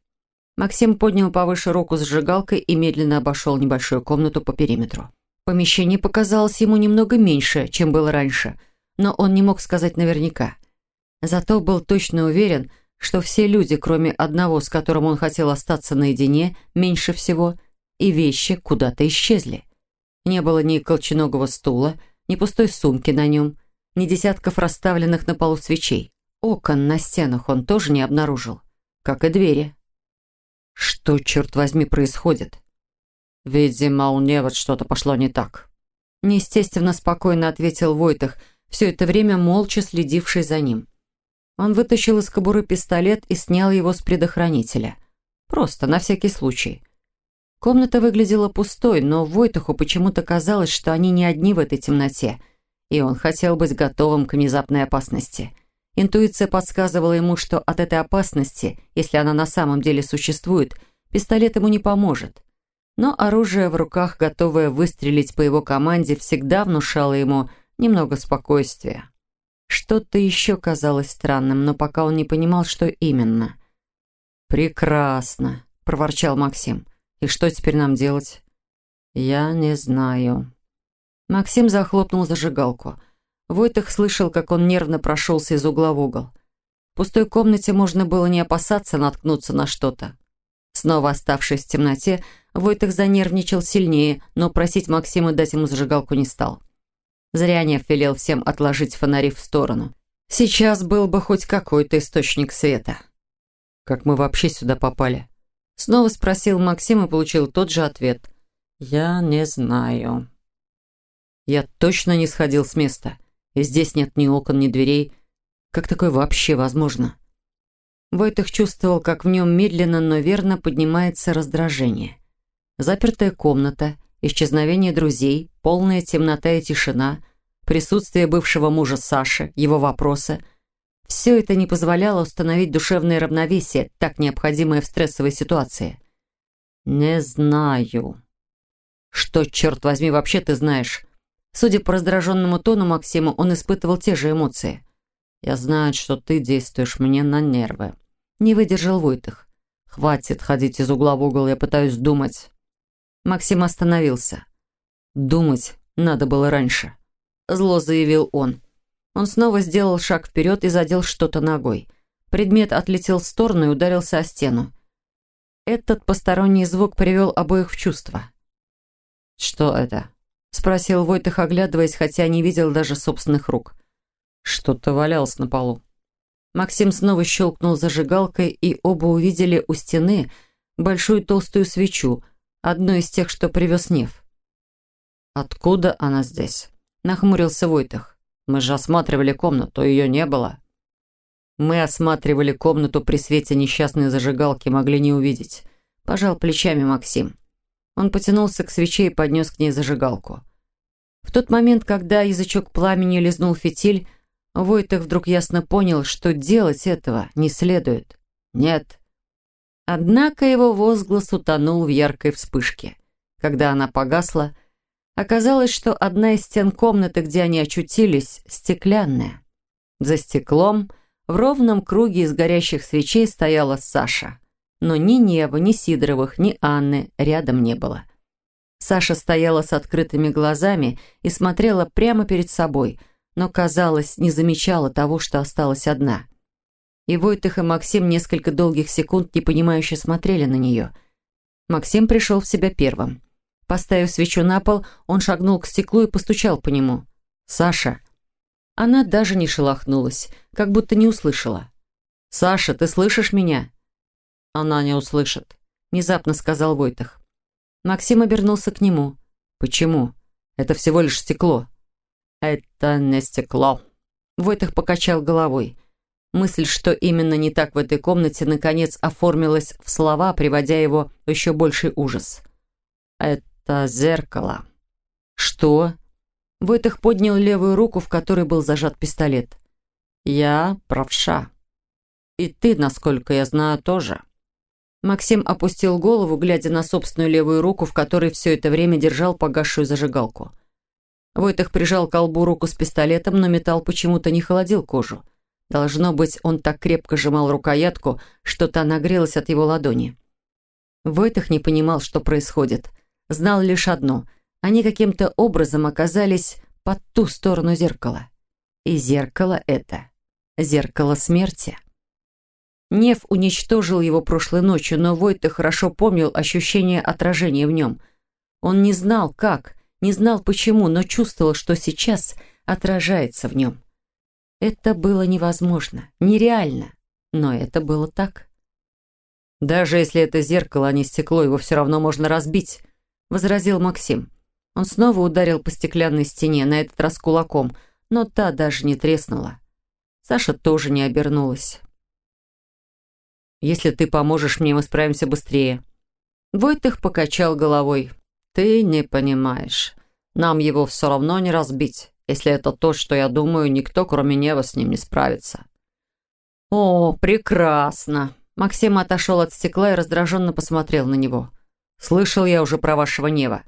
Максим поднял повыше руку с сжигалкой и медленно обошел небольшую комнату по периметру. Помещение показалось ему немного меньше, чем было раньше, но он не мог сказать наверняка. Зато был точно уверен, что все люди, кроме одного, с которым он хотел остаться наедине, меньше всего, и вещи куда-то исчезли. Не было ни колченогого стула, ни пустой сумки на нем, ни десятков расставленных на полу свечей. Окон на стенах он тоже не обнаружил, как и двери. Что, черт возьми, происходит? Видимо, у Невод что-то пошло не так. Неестественно спокойно ответил Войтах, все это время молча следивший за ним. Он вытащил из кобуры пистолет и снял его с предохранителя. Просто, на всякий случай. Комната выглядела пустой, но Войтаху почему-то казалось, что они не одни в этой темноте, и он хотел быть готовым к внезапной опасности – Интуиция подсказывала ему, что от этой опасности, если она на самом деле существует, пистолет ему не поможет. Но оружие в руках, готовое выстрелить по его команде, всегда внушало ему немного спокойствия. Что-то еще казалось странным, но пока он не понимал, что именно. «Прекрасно», — проворчал Максим. «И что теперь нам делать?» «Я не знаю». Максим захлопнул зажигалку. Войтых слышал, как он нервно прошелся из угла в угол. В пустой комнате можно было не опасаться наткнуться на что-то. Снова оставшись в темноте, Войтых занервничал сильнее, но просить Максима дать ему зажигалку не стал. Зря не велел всем отложить фонари в сторону. Сейчас был бы хоть какой-то источник света. «Как мы вообще сюда попали?» Снова спросил Максим и получил тот же ответ. «Я не знаю». Я точно не сходил с места. И здесь нет ни окон, ни дверей. Как такое вообще возможно? Войтых чувствовал, как в нем медленно, но верно поднимается раздражение. Запертая комната, исчезновение друзей, полная темнота и тишина, присутствие бывшего мужа Саши, его вопросы – все это не позволяло установить душевное равновесие, так необходимое в стрессовой ситуации. «Не знаю». «Что, черт возьми, вообще ты знаешь?» Судя по раздраженному тону Максима, он испытывал те же эмоции. «Я знаю, что ты действуешь мне на нервы». Не выдержал Войтых. «Хватит ходить из угла в угол, я пытаюсь думать». Максим остановился. «Думать надо было раньше», — зло заявил он. Он снова сделал шаг вперед и задел что-то ногой. Предмет отлетел в сторону и ударился о стену. Этот посторонний звук привел обоих в чувство. «Что это?» — спросил Войтых, оглядываясь, хотя не видел даже собственных рук. Что-то валялось на полу. Максим снова щелкнул зажигалкой, и оба увидели у стены большую толстую свечу, одну из тех, что привез Нев. «Откуда она здесь?» — нахмурился Войтых. Мы же осматривали комнату, ее не было. Мы осматривали комнату при свете несчастной зажигалки, могли не увидеть. Пожал плечами Максим. Он потянулся к свече и поднес к ней зажигалку. В тот момент, когда язычок пламени лизнул фитиль, Войтых вдруг ясно понял, что делать этого не следует. Нет. Однако его возглас утонул в яркой вспышке. Когда она погасла, Оказалось, что одна из стен комнаты, где они очутились, стеклянная. За стеклом в ровном круге из горящих свечей стояла Саша. Но ни Нева, ни Сидоровых, ни Анны рядом не было. Саша стояла с открытыми глазами и смотрела прямо перед собой, но, казалось, не замечала того, что осталась одна. И Войтых и Максим несколько долгих секунд непонимающе смотрели на нее. Максим пришел в себя первым. Поставив свечу на пол, он шагнул к стеклу и постучал по нему. «Саша!» Она даже не шелохнулась, как будто не услышала. «Саша, ты слышишь меня?» «Она не услышит», — внезапно сказал Войтах. Максим обернулся к нему. «Почему? Это всего лишь стекло». «Это не стекло». Войтах покачал головой. Мысль, что именно не так в этой комнате, наконец оформилась в слова, приводя его в еще больший ужас. «Это «Это зеркало». «Что?» Войтых поднял левую руку, в которой был зажат пистолет. «Я правша. И ты, насколько я знаю, тоже». Максим опустил голову, глядя на собственную левую руку, в которой все это время держал погасшую зажигалку. Войтых прижал к колбу руку с пистолетом, но металл почему-то не холодил кожу. Должно быть, он так крепко сжимал рукоятку, что та нагрелась от его ладони. Войтых не понимал, что происходит знал лишь одно. Они каким-то образом оказались под ту сторону зеркала. И зеркало это — зеркало смерти. Нев уничтожил его прошлой ночью, но Войта хорошо помнил ощущение отражения в нем. Он не знал, как, не знал почему, но чувствовал, что сейчас отражается в нем. Это было невозможно, нереально, но это было так. Даже если это зеркало, а не стекло, его все равно можно разбить, — возразил Максим. Он снова ударил по стеклянной стене, на этот раз кулаком, но та даже не треснула. Саша тоже не обернулась. «Если ты поможешь мне, мы справимся быстрее». Войтых покачал головой. «Ты не понимаешь. Нам его все равно не разбить. Если это то, что я думаю, никто, кроме Нева, с ним не справится». «О, прекрасно!» Максим отошел от стекла и раздраженно посмотрел на него. Слышал я уже про вашего Нева.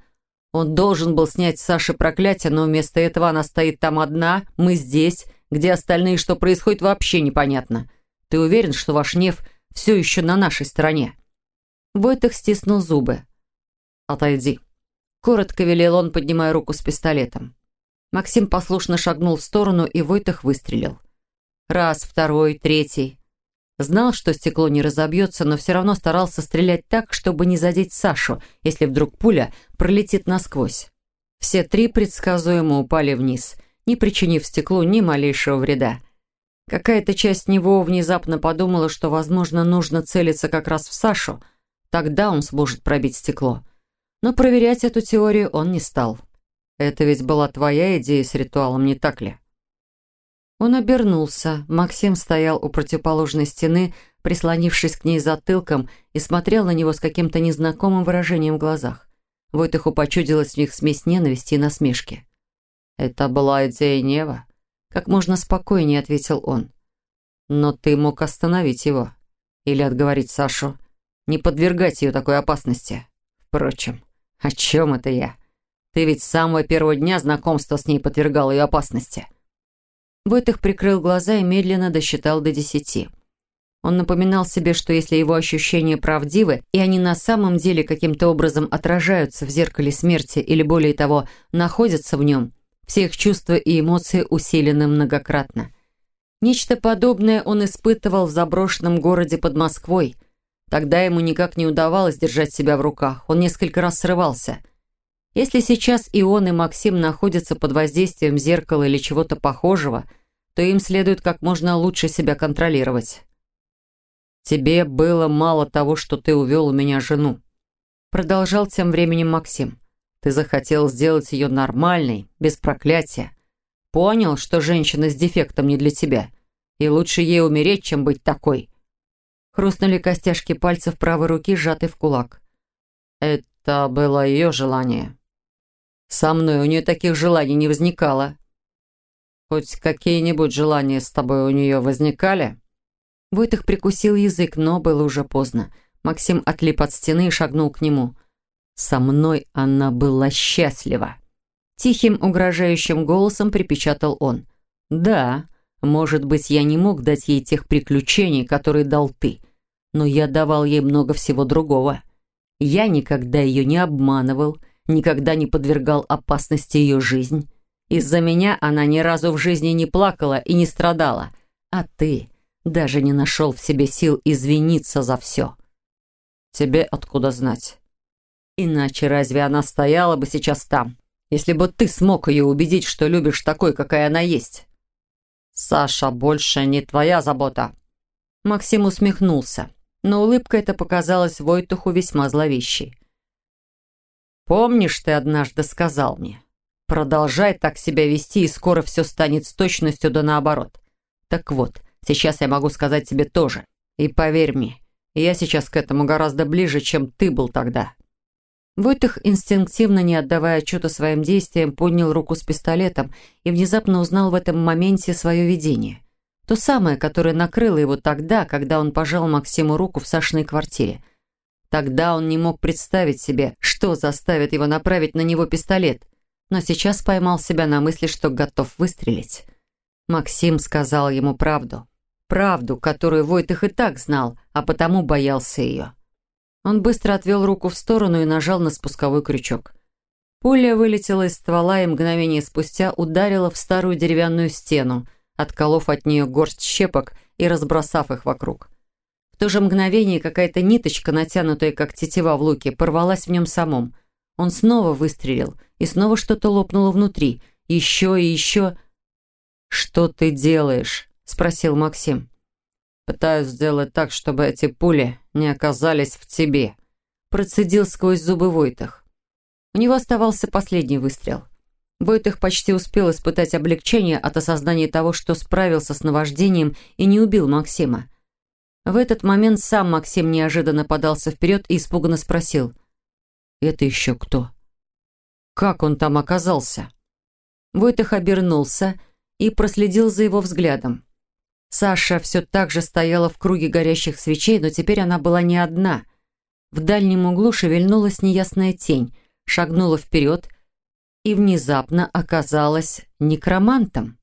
Он должен был снять с Саши проклятие, но вместо этого она стоит там одна, мы здесь, где остальные, что происходит, вообще непонятно. Ты уверен, что ваш Нев все еще на нашей стороне?» Войтых стиснул зубы. «Отойди». Коротко велел он, поднимая руку с пистолетом. Максим послушно шагнул в сторону, и Войтых выстрелил. Раз, второй, третий. Знал, что стекло не разобьется, но все равно старался стрелять так, чтобы не задеть Сашу, если вдруг пуля пролетит насквозь. Все три предсказуемо упали вниз, не причинив стеклу ни малейшего вреда. Какая-то часть него внезапно подумала, что, возможно, нужно целиться как раз в Сашу, тогда он сможет пробить стекло. Но проверять эту теорию он не стал. Это ведь была твоя идея с ритуалом, не так ли? Он обернулся. Максим стоял у противоположной стены, прислонившись к ней затылком, и смотрел на него с каким-то незнакомым выражением в глазах. Войтыху почудилась в них смесь ненависти и насмешки. «Это была идея Нева?» Как можно спокойнее ответил он. «Но ты мог остановить его. Или отговорить Сашу. Не подвергать ее такой опасности. Впрочем, о чем это я? Ты ведь с самого первого дня знакомства с ней подвергал ее опасности». Войтых прикрыл глаза и медленно досчитал до десяти. Он напоминал себе, что если его ощущения правдивы, и они на самом деле каким-то образом отражаются в зеркале смерти или, более того, находятся в нем, все их чувства и эмоции усилены многократно. Нечто подобное он испытывал в заброшенном городе под Москвой. Тогда ему никак не удавалось держать себя в руках, он несколько раз срывался. Если сейчас и он, и Максим находятся под воздействием зеркала или чего-то похожего – то им следует как можно лучше себя контролировать. «Тебе было мало того, что ты увел у меня жену», продолжал тем временем Максим. «Ты захотел сделать ее нормальной, без проклятия. Понял, что женщина с дефектом не для тебя, и лучше ей умереть, чем быть такой». Хрустнули костяшки пальцев правой руки, сжатый в кулак. «Это было ее желание. Со мной у нее таких желаний не возникало. Хоть какие-нибудь желания с тобой у нее возникали?» Войтых прикусил язык, но было уже поздно. Максим отлип от стены и шагнул к нему. «Со мной она была счастлива!» Тихим, угрожающим голосом припечатал он. «Да, может быть, я не мог дать ей тех приключений, которые дал ты, но я давал ей много всего другого. Я никогда ее не обманывал, никогда не подвергал опасности ее жизнь. Из-за меня она ни разу в жизни не плакала и не страдала. А ты даже не нашел в себе сил извиниться за все. Тебе откуда знать? Иначе разве она стояла бы сейчас там, если бы ты смог ее убедить, что любишь такой, какая она есть? Саша больше не твоя забота. Максим усмехнулся, но улыбка эта показалась Войтуху весьма зловещей. «Помнишь, ты однажды сказал мне, Продолжай так себя вести, и скоро все станет с точностью да наоборот. Так вот, сейчас я могу сказать тебе тоже. И поверь мне, я сейчас к этому гораздо ближе, чем ты был тогда». Войтых, инстинктивно не отдавая отчета своим действиям, поднял руку с пистолетом и внезапно узнал в этом моменте свое видение. То самое, которое накрыло его тогда, когда он пожал Максиму руку в Сашиной квартире. Тогда он не мог представить себе, что заставит его направить на него пистолет – но сейчас поймал себя на мысли, что готов выстрелить. Максим сказал ему правду. Правду, которую Войтых и так знал, а потому боялся ее. Он быстро отвел руку в сторону и нажал на спусковой крючок. Пуля вылетела из ствола и мгновение спустя ударила в старую деревянную стену, отколов от нее горсть щепок и разбросав их вокруг. В то же мгновение какая-то ниточка, натянутая как тетива в луке, порвалась в нем самом. Он снова выстрелил — и снова что-то лопнуло внутри. Еще и еще. «Что ты делаешь?» – спросил Максим. «Пытаюсь сделать так, чтобы эти пули не оказались в тебе», – процедил сквозь зубы Войтах. У него оставался последний выстрел. Войтах почти успел испытать облегчение от осознания того, что справился с наваждением и не убил Максима. В этот момент сам Максим неожиданно подался вперед и испуганно спросил. «Это еще кто?» Как он там оказался? Войтых обернулся и проследил за его взглядом. Саша все так же стояла в круге горящих свечей, но теперь она была не одна. В дальнем углу шевельнулась неясная тень, шагнула вперед и внезапно оказалась некромантом.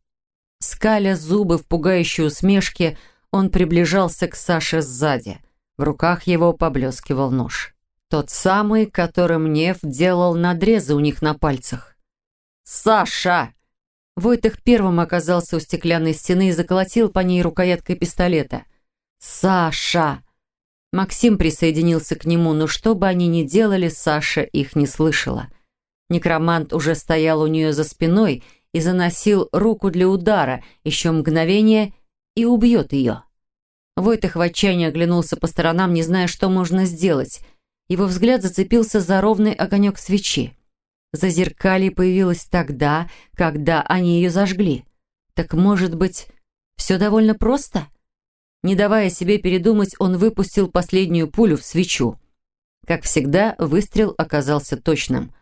Скаля зубы в пугающей усмешке, он приближался к Саше сзади. В руках его поблескивал нож. Тот самый, которым Нев делал надрезы у них на пальцах. «Саша!» Войтых первым оказался у стеклянной стены и заколотил по ней рукояткой пистолета. «Саша!» Максим присоединился к нему, но что бы они ни делали, Саша их не слышала. Некромант уже стоял у нее за спиной и заносил руку для удара, еще мгновение, и убьет ее. Войтых в отчаянии оглянулся по сторонам, не зная, что можно сделать. Его взгляд зацепился за ровный огонек свечи. Зазеркалье появилось тогда, когда они ее зажгли. Так, может быть, все довольно просто? Не давая себе передумать, он выпустил последнюю пулю в свечу. Как всегда, выстрел оказался точным.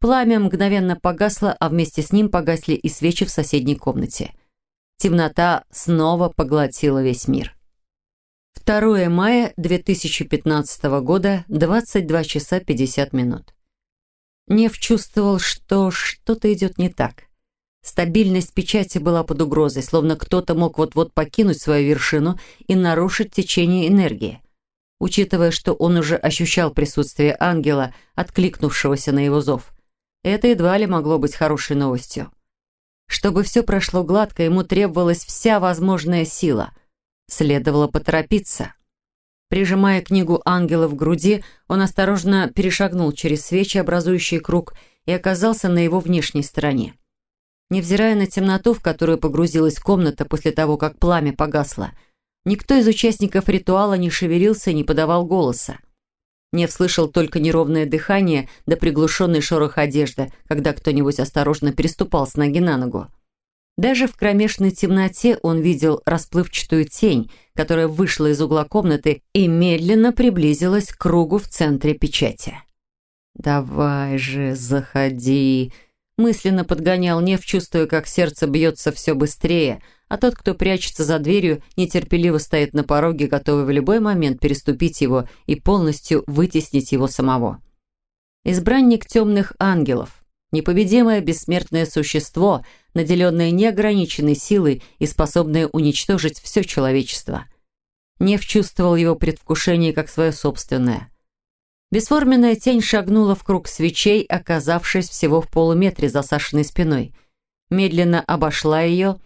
Пламя мгновенно погасло, а вместе с ним погасли и свечи в соседней комнате. Темнота снова поглотила весь мир. 2 мая 2015 года, 22 часа 50 минут. Нев чувствовал, что что-то идет не так. Стабильность печати была под угрозой, словно кто-то мог вот-вот покинуть свою вершину и нарушить течение энергии. Учитывая, что он уже ощущал присутствие ангела, откликнувшегося на его зов, это едва ли могло быть хорошей новостью. Чтобы все прошло гладко, ему требовалась вся возможная сила. Следовало поторопиться. Прижимая книгу ангела в груди, он осторожно перешагнул через свечи, образующие круг, и оказался на его внешней стороне. Невзирая на темноту, в которую погрузилась комната после того, как пламя погасло, никто из участников ритуала не шевелился и не подавал голоса. Не слышал только неровное дыхание да приглушенный шорох одежды, когда кто-нибудь осторожно переступал с ноги на ногу. Даже в кромешной темноте он видел расплывчатую тень, которая вышла из угла комнаты и медленно приблизилась к кругу в центре печати. «Давай же, заходи!» Мысленно подгонял Нев, чувствуя, как сердце бьется все быстрее, а тот, кто прячется за дверью, нетерпеливо стоит на пороге, готовый в любой момент переступить его и полностью вытеснить его самого. Избранник темных ангелов, Непобедимое бессмертное существо, наделенное неограниченной силой и способное уничтожить все человечество. Нев чувствовал его предвкушение как свое собственное. Бесформенная тень шагнула в круг свечей, оказавшись всего в полуметре за Сашиной спиной. Медленно обошла ее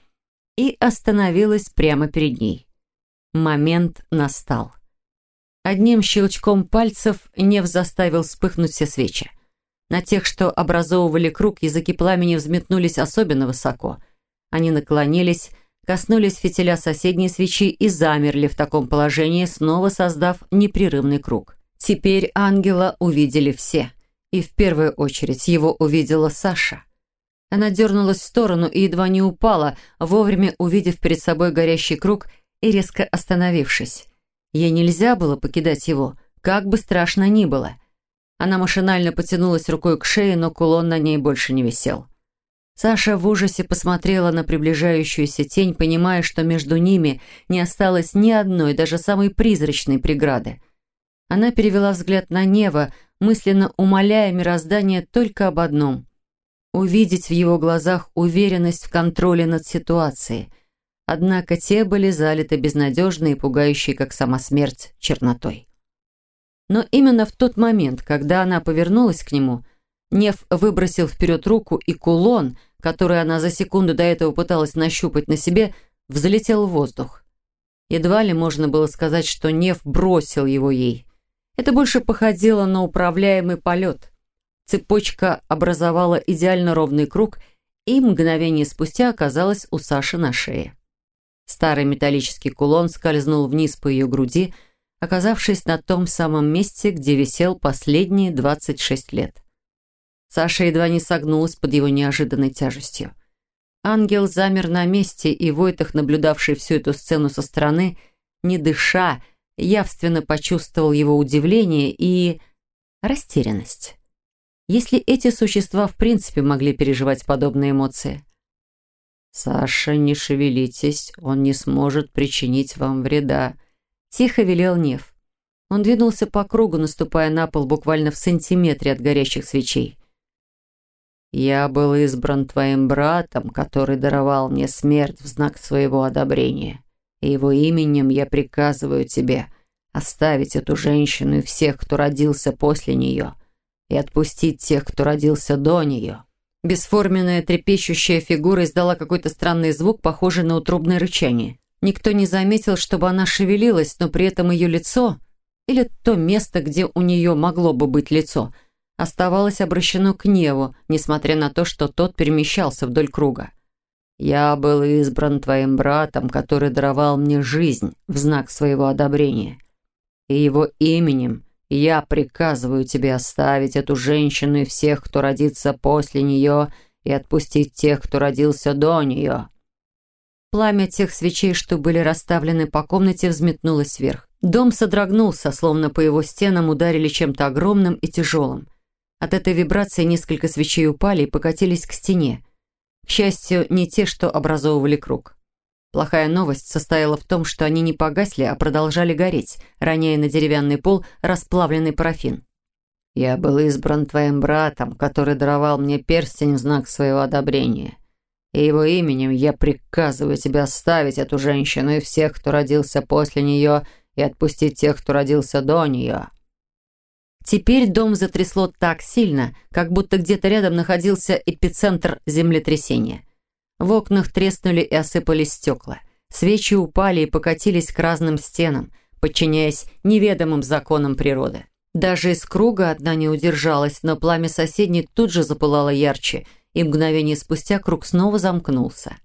и остановилась прямо перед ней. Момент настал. Одним щелчком пальцев Нев заставил вспыхнуть все свечи. На тех, что образовывали круг, языки пламени взметнулись особенно высоко. Они наклонились, коснулись фитиля соседней свечи и замерли в таком положении, снова создав непрерывный круг. Теперь ангела увидели все. И в первую очередь его увидела Саша. Она дернулась в сторону и едва не упала, вовремя увидев перед собой горящий круг и резко остановившись. Ей нельзя было покидать его, как бы страшно ни было. Она машинально потянулась рукой к шее, но кулон на ней больше не висел. Саша в ужасе посмотрела на приближающуюся тень, понимая, что между ними не осталось ни одной, даже самой призрачной преграды. Она перевела взгляд на Нева, мысленно умоляя мироздание только об одном — увидеть в его глазах уверенность в контроле над ситуацией. Однако те были залиты безнадежной и пугающей, как сама смерть, чернотой. Но именно в тот момент, когда она повернулась к нему, Нев выбросил вперед руку, и кулон, который она за секунду до этого пыталась нащупать на себе, взлетел в воздух. Едва ли можно было сказать, что Нев бросил его ей. Это больше походило на управляемый полет. Цепочка образовала идеально ровный круг, и мгновение спустя оказалась у Саши на шее. Старый металлический кулон скользнул вниз по ее груди, оказавшись на том самом месте, где висел последние 26 лет. Саша едва не согнулась под его неожиданной тяжестью. Ангел замер на месте, и Войтах, наблюдавший всю эту сцену со стороны, не дыша, явственно почувствовал его удивление и растерянность. Если эти существа в принципе могли переживать подобные эмоции. «Саша, не шевелитесь, он не сможет причинить вам вреда», Тихо велел Нев. Он двинулся по кругу, наступая на пол буквально в сантиметре от горящих свечей. «Я был избран твоим братом, который даровал мне смерть в знак своего одобрения, и его именем я приказываю тебе оставить эту женщину и всех, кто родился после нее, и отпустить тех, кто родился до нее». Бесформенная трепещущая фигура издала какой-то странный звук, похожий на утробное рычание. Никто не заметил, чтобы она шевелилась, но при этом ее лицо, или то место, где у нее могло бы быть лицо, оставалось обращено к Неву, несмотря на то, что тот перемещался вдоль круга. «Я был избран твоим братом, который даровал мне жизнь в знак своего одобрения. И его именем я приказываю тебе оставить эту женщину и всех, кто родится после нее, и отпустить тех, кто родился до нее». Пламя тех свечей, что были расставлены по комнате, взметнулось вверх. Дом содрогнулся, словно по его стенам ударили чем-то огромным и тяжелым. От этой вибрации несколько свечей упали и покатились к стене. К счастью, не те, что образовывали круг. Плохая новость состояла в том, что они не погасли, а продолжали гореть, роняя на деревянный пол расплавленный парафин. «Я был избран твоим братом, который даровал мне перстень в знак своего одобрения и его именем я приказываю тебе оставить эту женщину и всех, кто родился после нее, и отпустить тех, кто родился до нее». Теперь дом затрясло так сильно, как будто где-то рядом находился эпицентр землетрясения. В окнах треснули и осыпались стекла. Свечи упали и покатились к разным стенам, подчиняясь неведомым законам природы. Даже из круга одна не удержалась, но пламя соседней тут же запылало ярче – и мгновение спустя круг снова замкнулся.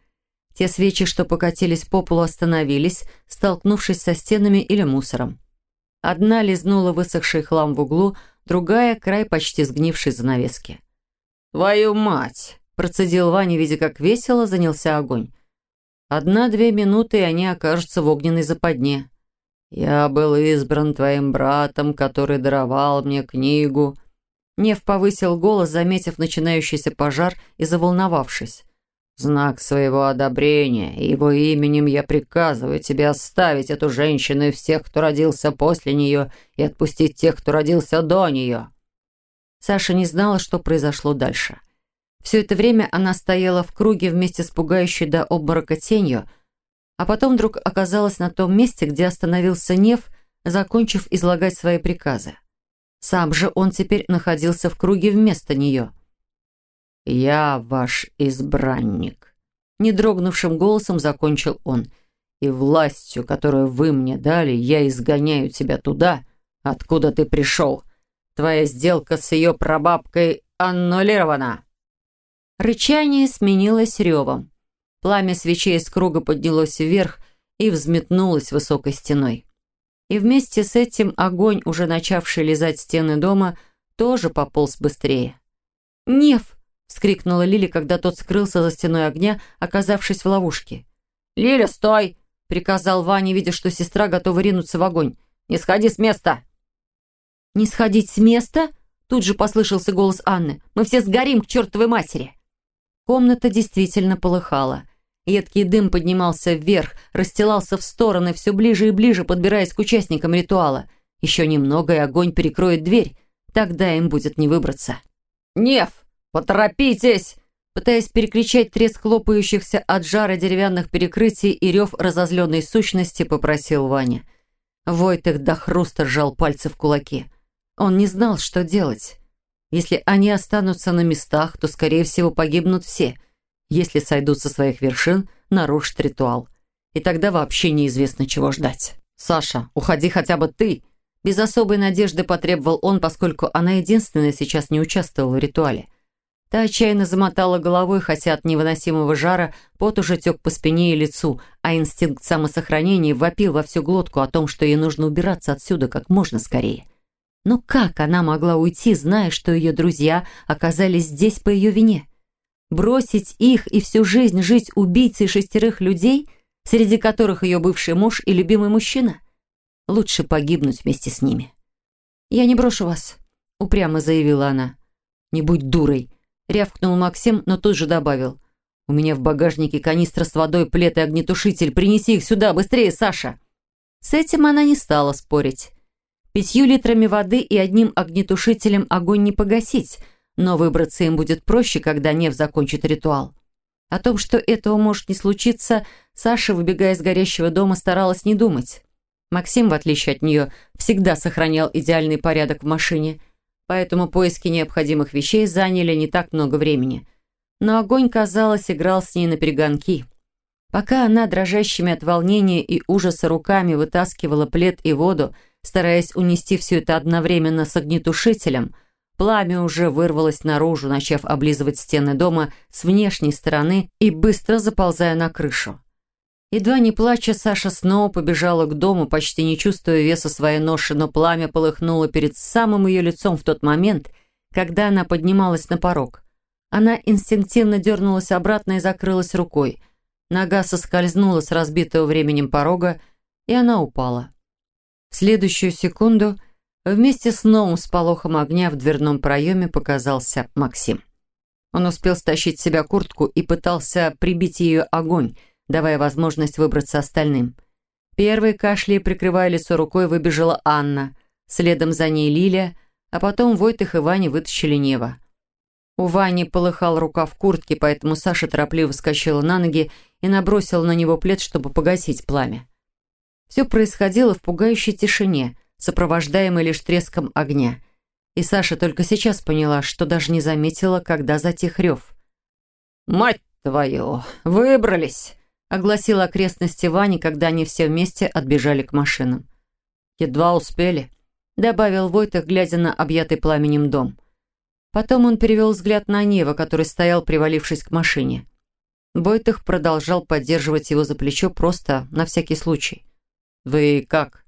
Те свечи, что покатились по полу, остановились, столкнувшись со стенами или мусором. Одна лизнула высохший хлам в углу, другая — край почти сгнившей занавески. «Твою мать!» — процедил Ваня, видя, как весело занялся огонь. Одна-две минуты, и они окажутся в огненной западне. «Я был избран твоим братом, который даровал мне книгу», Нев повысил голос, заметив начинающийся пожар и заволновавшись. знак своего одобрения его именем я приказываю тебе оставить эту женщину и всех, кто родился после нее, и отпустить тех, кто родился до нее». Саша не знала, что произошло дальше. Все это время она стояла в круге вместе с пугающей до обморока тенью, а потом вдруг оказалась на том месте, где остановился Нев, закончив излагать свои приказы. Сам же он теперь находился в круге вместо нее. «Я ваш избранник», — недрогнувшим голосом закончил он. «И властью, которую вы мне дали, я изгоняю тебя туда, откуда ты пришел. Твоя сделка с ее прабабкой аннулирована». Рычание сменилось ревом. Пламя свечей из круга поднялось вверх и взметнулось высокой стеной. И вместе с этим огонь, уже начавший лизать стены дома, тоже пополз быстрее. «Нев!» — вскрикнула Лили, когда тот скрылся за стеной огня, оказавшись в ловушке. «Лиля, стой!» — приказал Ваня, видя, что сестра готова ринуться в огонь. «Не сходи с места!» «Не сходить с места?» — тут же послышался голос Анны. «Мы все сгорим к чертовой матери!» Комната действительно полыхала. Едкий дым поднимался вверх, расстилался в стороны, все ближе и ближе, подбираясь к участникам ритуала. Еще немного, и огонь перекроет дверь. Тогда им будет не выбраться. «Нев, поторопитесь!» Пытаясь перекричать треск хлопающихся от жара деревянных перекрытий и рев разозленной сущности, попросил Ваня. Войтых до хруста сжал пальцы в кулаки. Он не знал, что делать. Если они останутся на местах, то, скорее всего, погибнут все — если сойдут со своих вершин, нарушат ритуал. И тогда вообще неизвестно, чего ждать. «Саша, уходи хотя бы ты!» Без особой надежды потребовал он, поскольку она единственная сейчас не участвовала в ритуале. Та отчаянно замотала головой, хотя от невыносимого жара пот уже тек по спине и лицу, а инстинкт самосохранения вопил во всю глотку о том, что ей нужно убираться отсюда как можно скорее. Но как она могла уйти, зная, что ее друзья оказались здесь по ее вине? Бросить их и всю жизнь жить убийцей шестерых людей, среди которых ее бывший муж и любимый мужчина? Лучше погибнуть вместе с ними. «Я не брошу вас», — упрямо заявила она. «Не будь дурой», — рявкнул Максим, но тут же добавил. «У меня в багажнике канистра с водой, плед и огнетушитель. Принеси их сюда, быстрее, Саша!» С этим она не стала спорить. Пятью литрами воды и одним огнетушителем огонь не погасить, но выбраться им будет проще, когда Нев закончит ритуал. О том, что этого может не случиться, Саша, выбегая из горящего дома, старалась не думать. Максим, в отличие от нее, всегда сохранял идеальный порядок в машине, поэтому поиски необходимых вещей заняли не так много времени. Но огонь, казалось, играл с ней на перегонки. Пока она дрожащими от волнения и ужаса руками вытаскивала плед и воду, стараясь унести все это одновременно с огнетушителем, пламя уже вырвалось наружу, начав облизывать стены дома с внешней стороны и быстро заползая на крышу. Едва не плача, Саша снова побежала к дому, почти не чувствуя веса своей ноши, но пламя полыхнуло перед самым ее лицом в тот момент, когда она поднималась на порог. Она инстинктивно дернулась обратно и закрылась рукой. Нога соскользнула с разбитого временем порога, и она упала. В следующую секунду вместе с новым сполохом огня в дверном проеме показался Максим. Он успел стащить с себя куртку и пытался прибить ее огонь, давая возможность выбраться остальным. Первой кашлей, прикрывая лицо рукой, выбежала Анна, следом за ней Лиля, а потом Войтых и Ваня вытащили Нева. У Вани полыхал рука в куртке, поэтому Саша торопливо вскочила на ноги и набросила на него плед, чтобы погасить пламя. Все происходило в пугающей тишине, сопровождаемой лишь треском огня. И Саша только сейчас поняла, что даже не заметила, когда затих рев. «Мать твою, выбрались!» — огласил окрестности Вани, когда они все вместе отбежали к машинам. «Едва успели», — добавил Войтах, глядя на объятый пламенем дом. Потом он перевел взгляд на Нева, который стоял, привалившись к машине. Войтах продолжал поддерживать его за плечо просто на всякий случай. «Вы как?»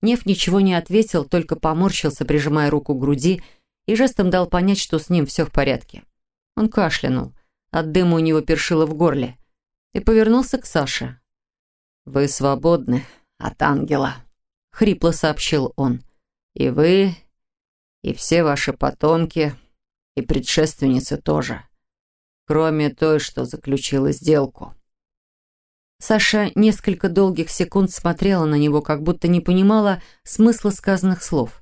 Нев ничего не ответил, только поморщился, прижимая руку к груди, и жестом дал понять, что с ним все в порядке. Он кашлянул. От дыма у него першило в горле. И повернулся к Саше. «Вы свободны от ангела», — хрипло сообщил он. «И вы, и все ваши потомки, и предшественницы тоже. Кроме той, что заключила сделку». Саша несколько долгих секунд смотрела на него, как будто не понимала смысла сказанных слов.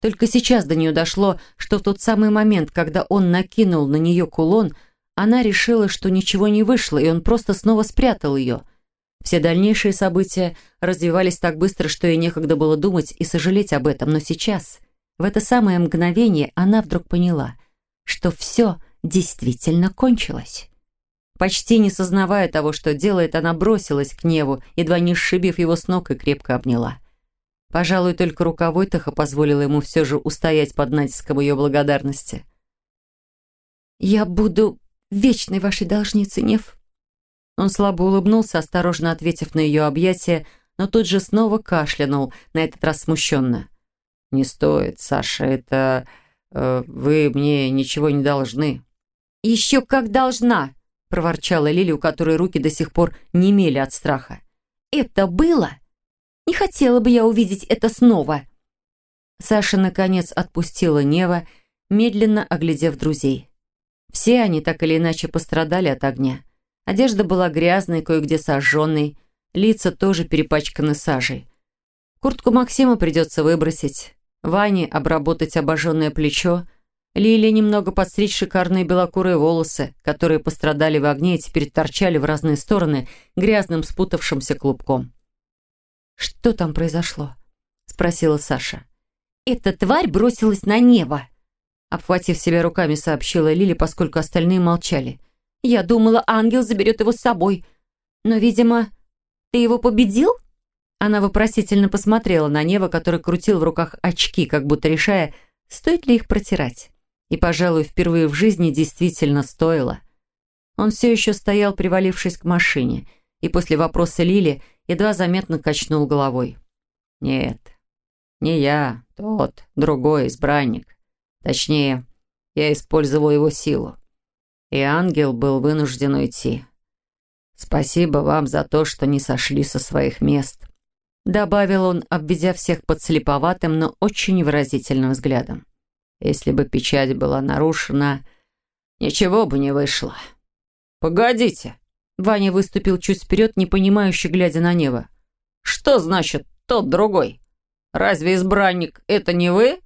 Только сейчас до нее дошло, что в тот самый момент, когда он накинул на нее кулон, она решила, что ничего не вышло, и он просто снова спрятал ее. Все дальнейшие события развивались так быстро, что ей некогда было думать и сожалеть об этом, но сейчас, в это самое мгновение, она вдруг поняла, что все действительно кончилось. Почти не сознавая того, что делает, она бросилась к Неву, едва не сшибив его с ног и крепко обняла. Пожалуй, только рука Войтаха позволила ему все же устоять под натиском ее благодарности. «Я буду вечной вашей должницей, Нев». Он слабо улыбнулся, осторожно ответив на ее объятие, но тут же снова кашлянул, на этот раз смущенно. «Не стоит, Саша, это... Э, вы мне ничего не должны». «Еще как должна!» Проворчала Лили, у которой руки до сих пор немели от страха. «Это было? Не хотела бы я увидеть это снова!» Саша, наконец, отпустила Нева, медленно оглядев друзей. Все они так или иначе пострадали от огня. Одежда была грязной, кое-где сожженной, лица тоже перепачканы сажей. Куртку Максима придется выбросить, Ване обработать обожженное плечо — Лилия немного подстричь шикарные белокурые волосы, которые пострадали в огне и теперь торчали в разные стороны грязным спутавшимся клубком. «Что там произошло?» — спросила Саша. «Эта тварь бросилась на небо!» Обхватив себя руками, сообщила Лили, поскольку остальные молчали. «Я думала, ангел заберет его с собой. Но, видимо, ты его победил?» Она вопросительно посмотрела на небо, который крутил в руках очки, как будто решая, стоит ли их протирать. И, пожалуй, впервые в жизни действительно стоило. Он все еще стоял, привалившись к машине, и после вопроса Лили едва заметно качнул головой. «Нет, не я, тот, другой избранник. Точнее, я использовал его силу. И ангел был вынужден уйти. Спасибо вам за то, что не сошли со своих мест», добавил он, обведя всех подслеповатым, но очень выразительным взглядом. Если бы печать была нарушена, ничего бы не вышло. «Погодите!» Ваня выступил чуть вперед, непонимающе глядя на небо. «Что значит тот другой?» Разве избранник — это не вы?»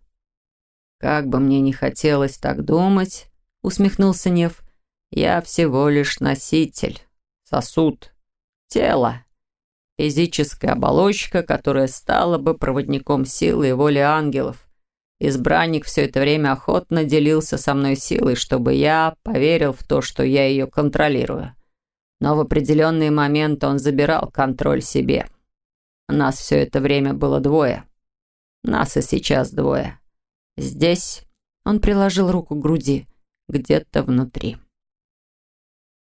«Как бы мне не хотелось так думать», — усмехнулся Нев, «я всего лишь носитель, сосуд, тело, физическая оболочка, которая стала бы проводником силы и воли ангелов. Избранник все это время охотно делился со мной силой, чтобы я поверил в то, что я ее контролирую. Но в определенный момент он забирал контроль себе. Нас все это время было двое. Нас и сейчас двое. Здесь он приложил руку к груди, где-то внутри.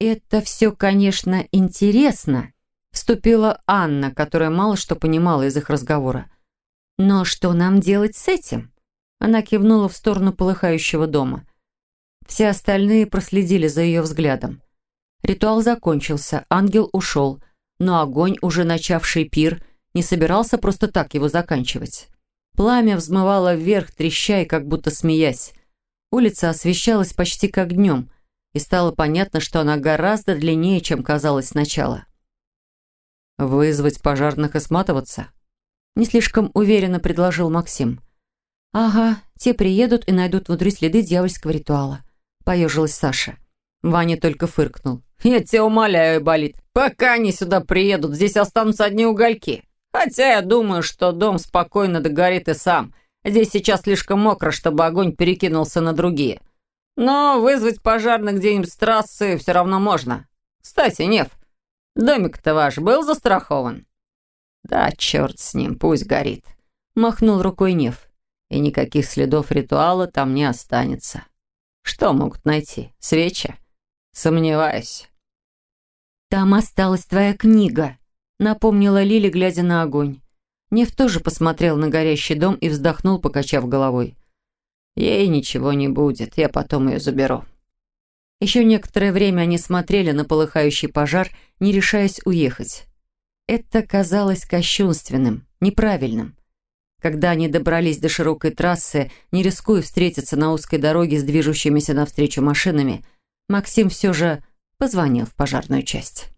«Это все, конечно, интересно», — вступила Анна, которая мало что понимала из их разговора. «Но что нам делать с этим?» Она кивнула в сторону полыхающего дома. Все остальные проследили за ее взглядом. Ритуал закончился, ангел ушел, но огонь, уже начавший пир, не собирался просто так его заканчивать. Пламя взмывало вверх, треща как будто смеясь. Улица освещалась почти как днем, и стало понятно, что она гораздо длиннее, чем казалось сначала. «Вызвать пожарных и сматываться?» Не слишком уверенно предложил Максим. «Ага, те приедут и найдут внутри следы дьявольского ритуала», — поежилась Саша. Ваня только фыркнул. «Я тебя умоляю, болит. Пока они сюда приедут, здесь останутся одни угольки. Хотя я думаю, что дом спокойно догорит и сам. Здесь сейчас слишком мокро, чтобы огонь перекинулся на другие. Но вызвать пожарных где-нибудь с трассы все равно можно. Кстати, Нев, домик-то ваш был застрахован?» «Да, черт с ним, пусть горит», — махнул рукой Нев. «И никаких следов ритуала там не останется. Что могут найти? Свечи? Сомневаюсь». «Там осталась твоя книга», напомнила Лили, глядя на огонь. Нев тоже посмотрел на горящий дом и вздохнул, покачав головой. «Ей ничего не будет, я потом ее заберу». Еще некоторое время они смотрели на полыхающий пожар, не решаясь уехать. Это казалось кощунственным, неправильным. Когда они добрались до широкой трассы, не рискуя встретиться на узкой дороге с движущимися навстречу машинами, Максим все же позвонил в пожарную часть.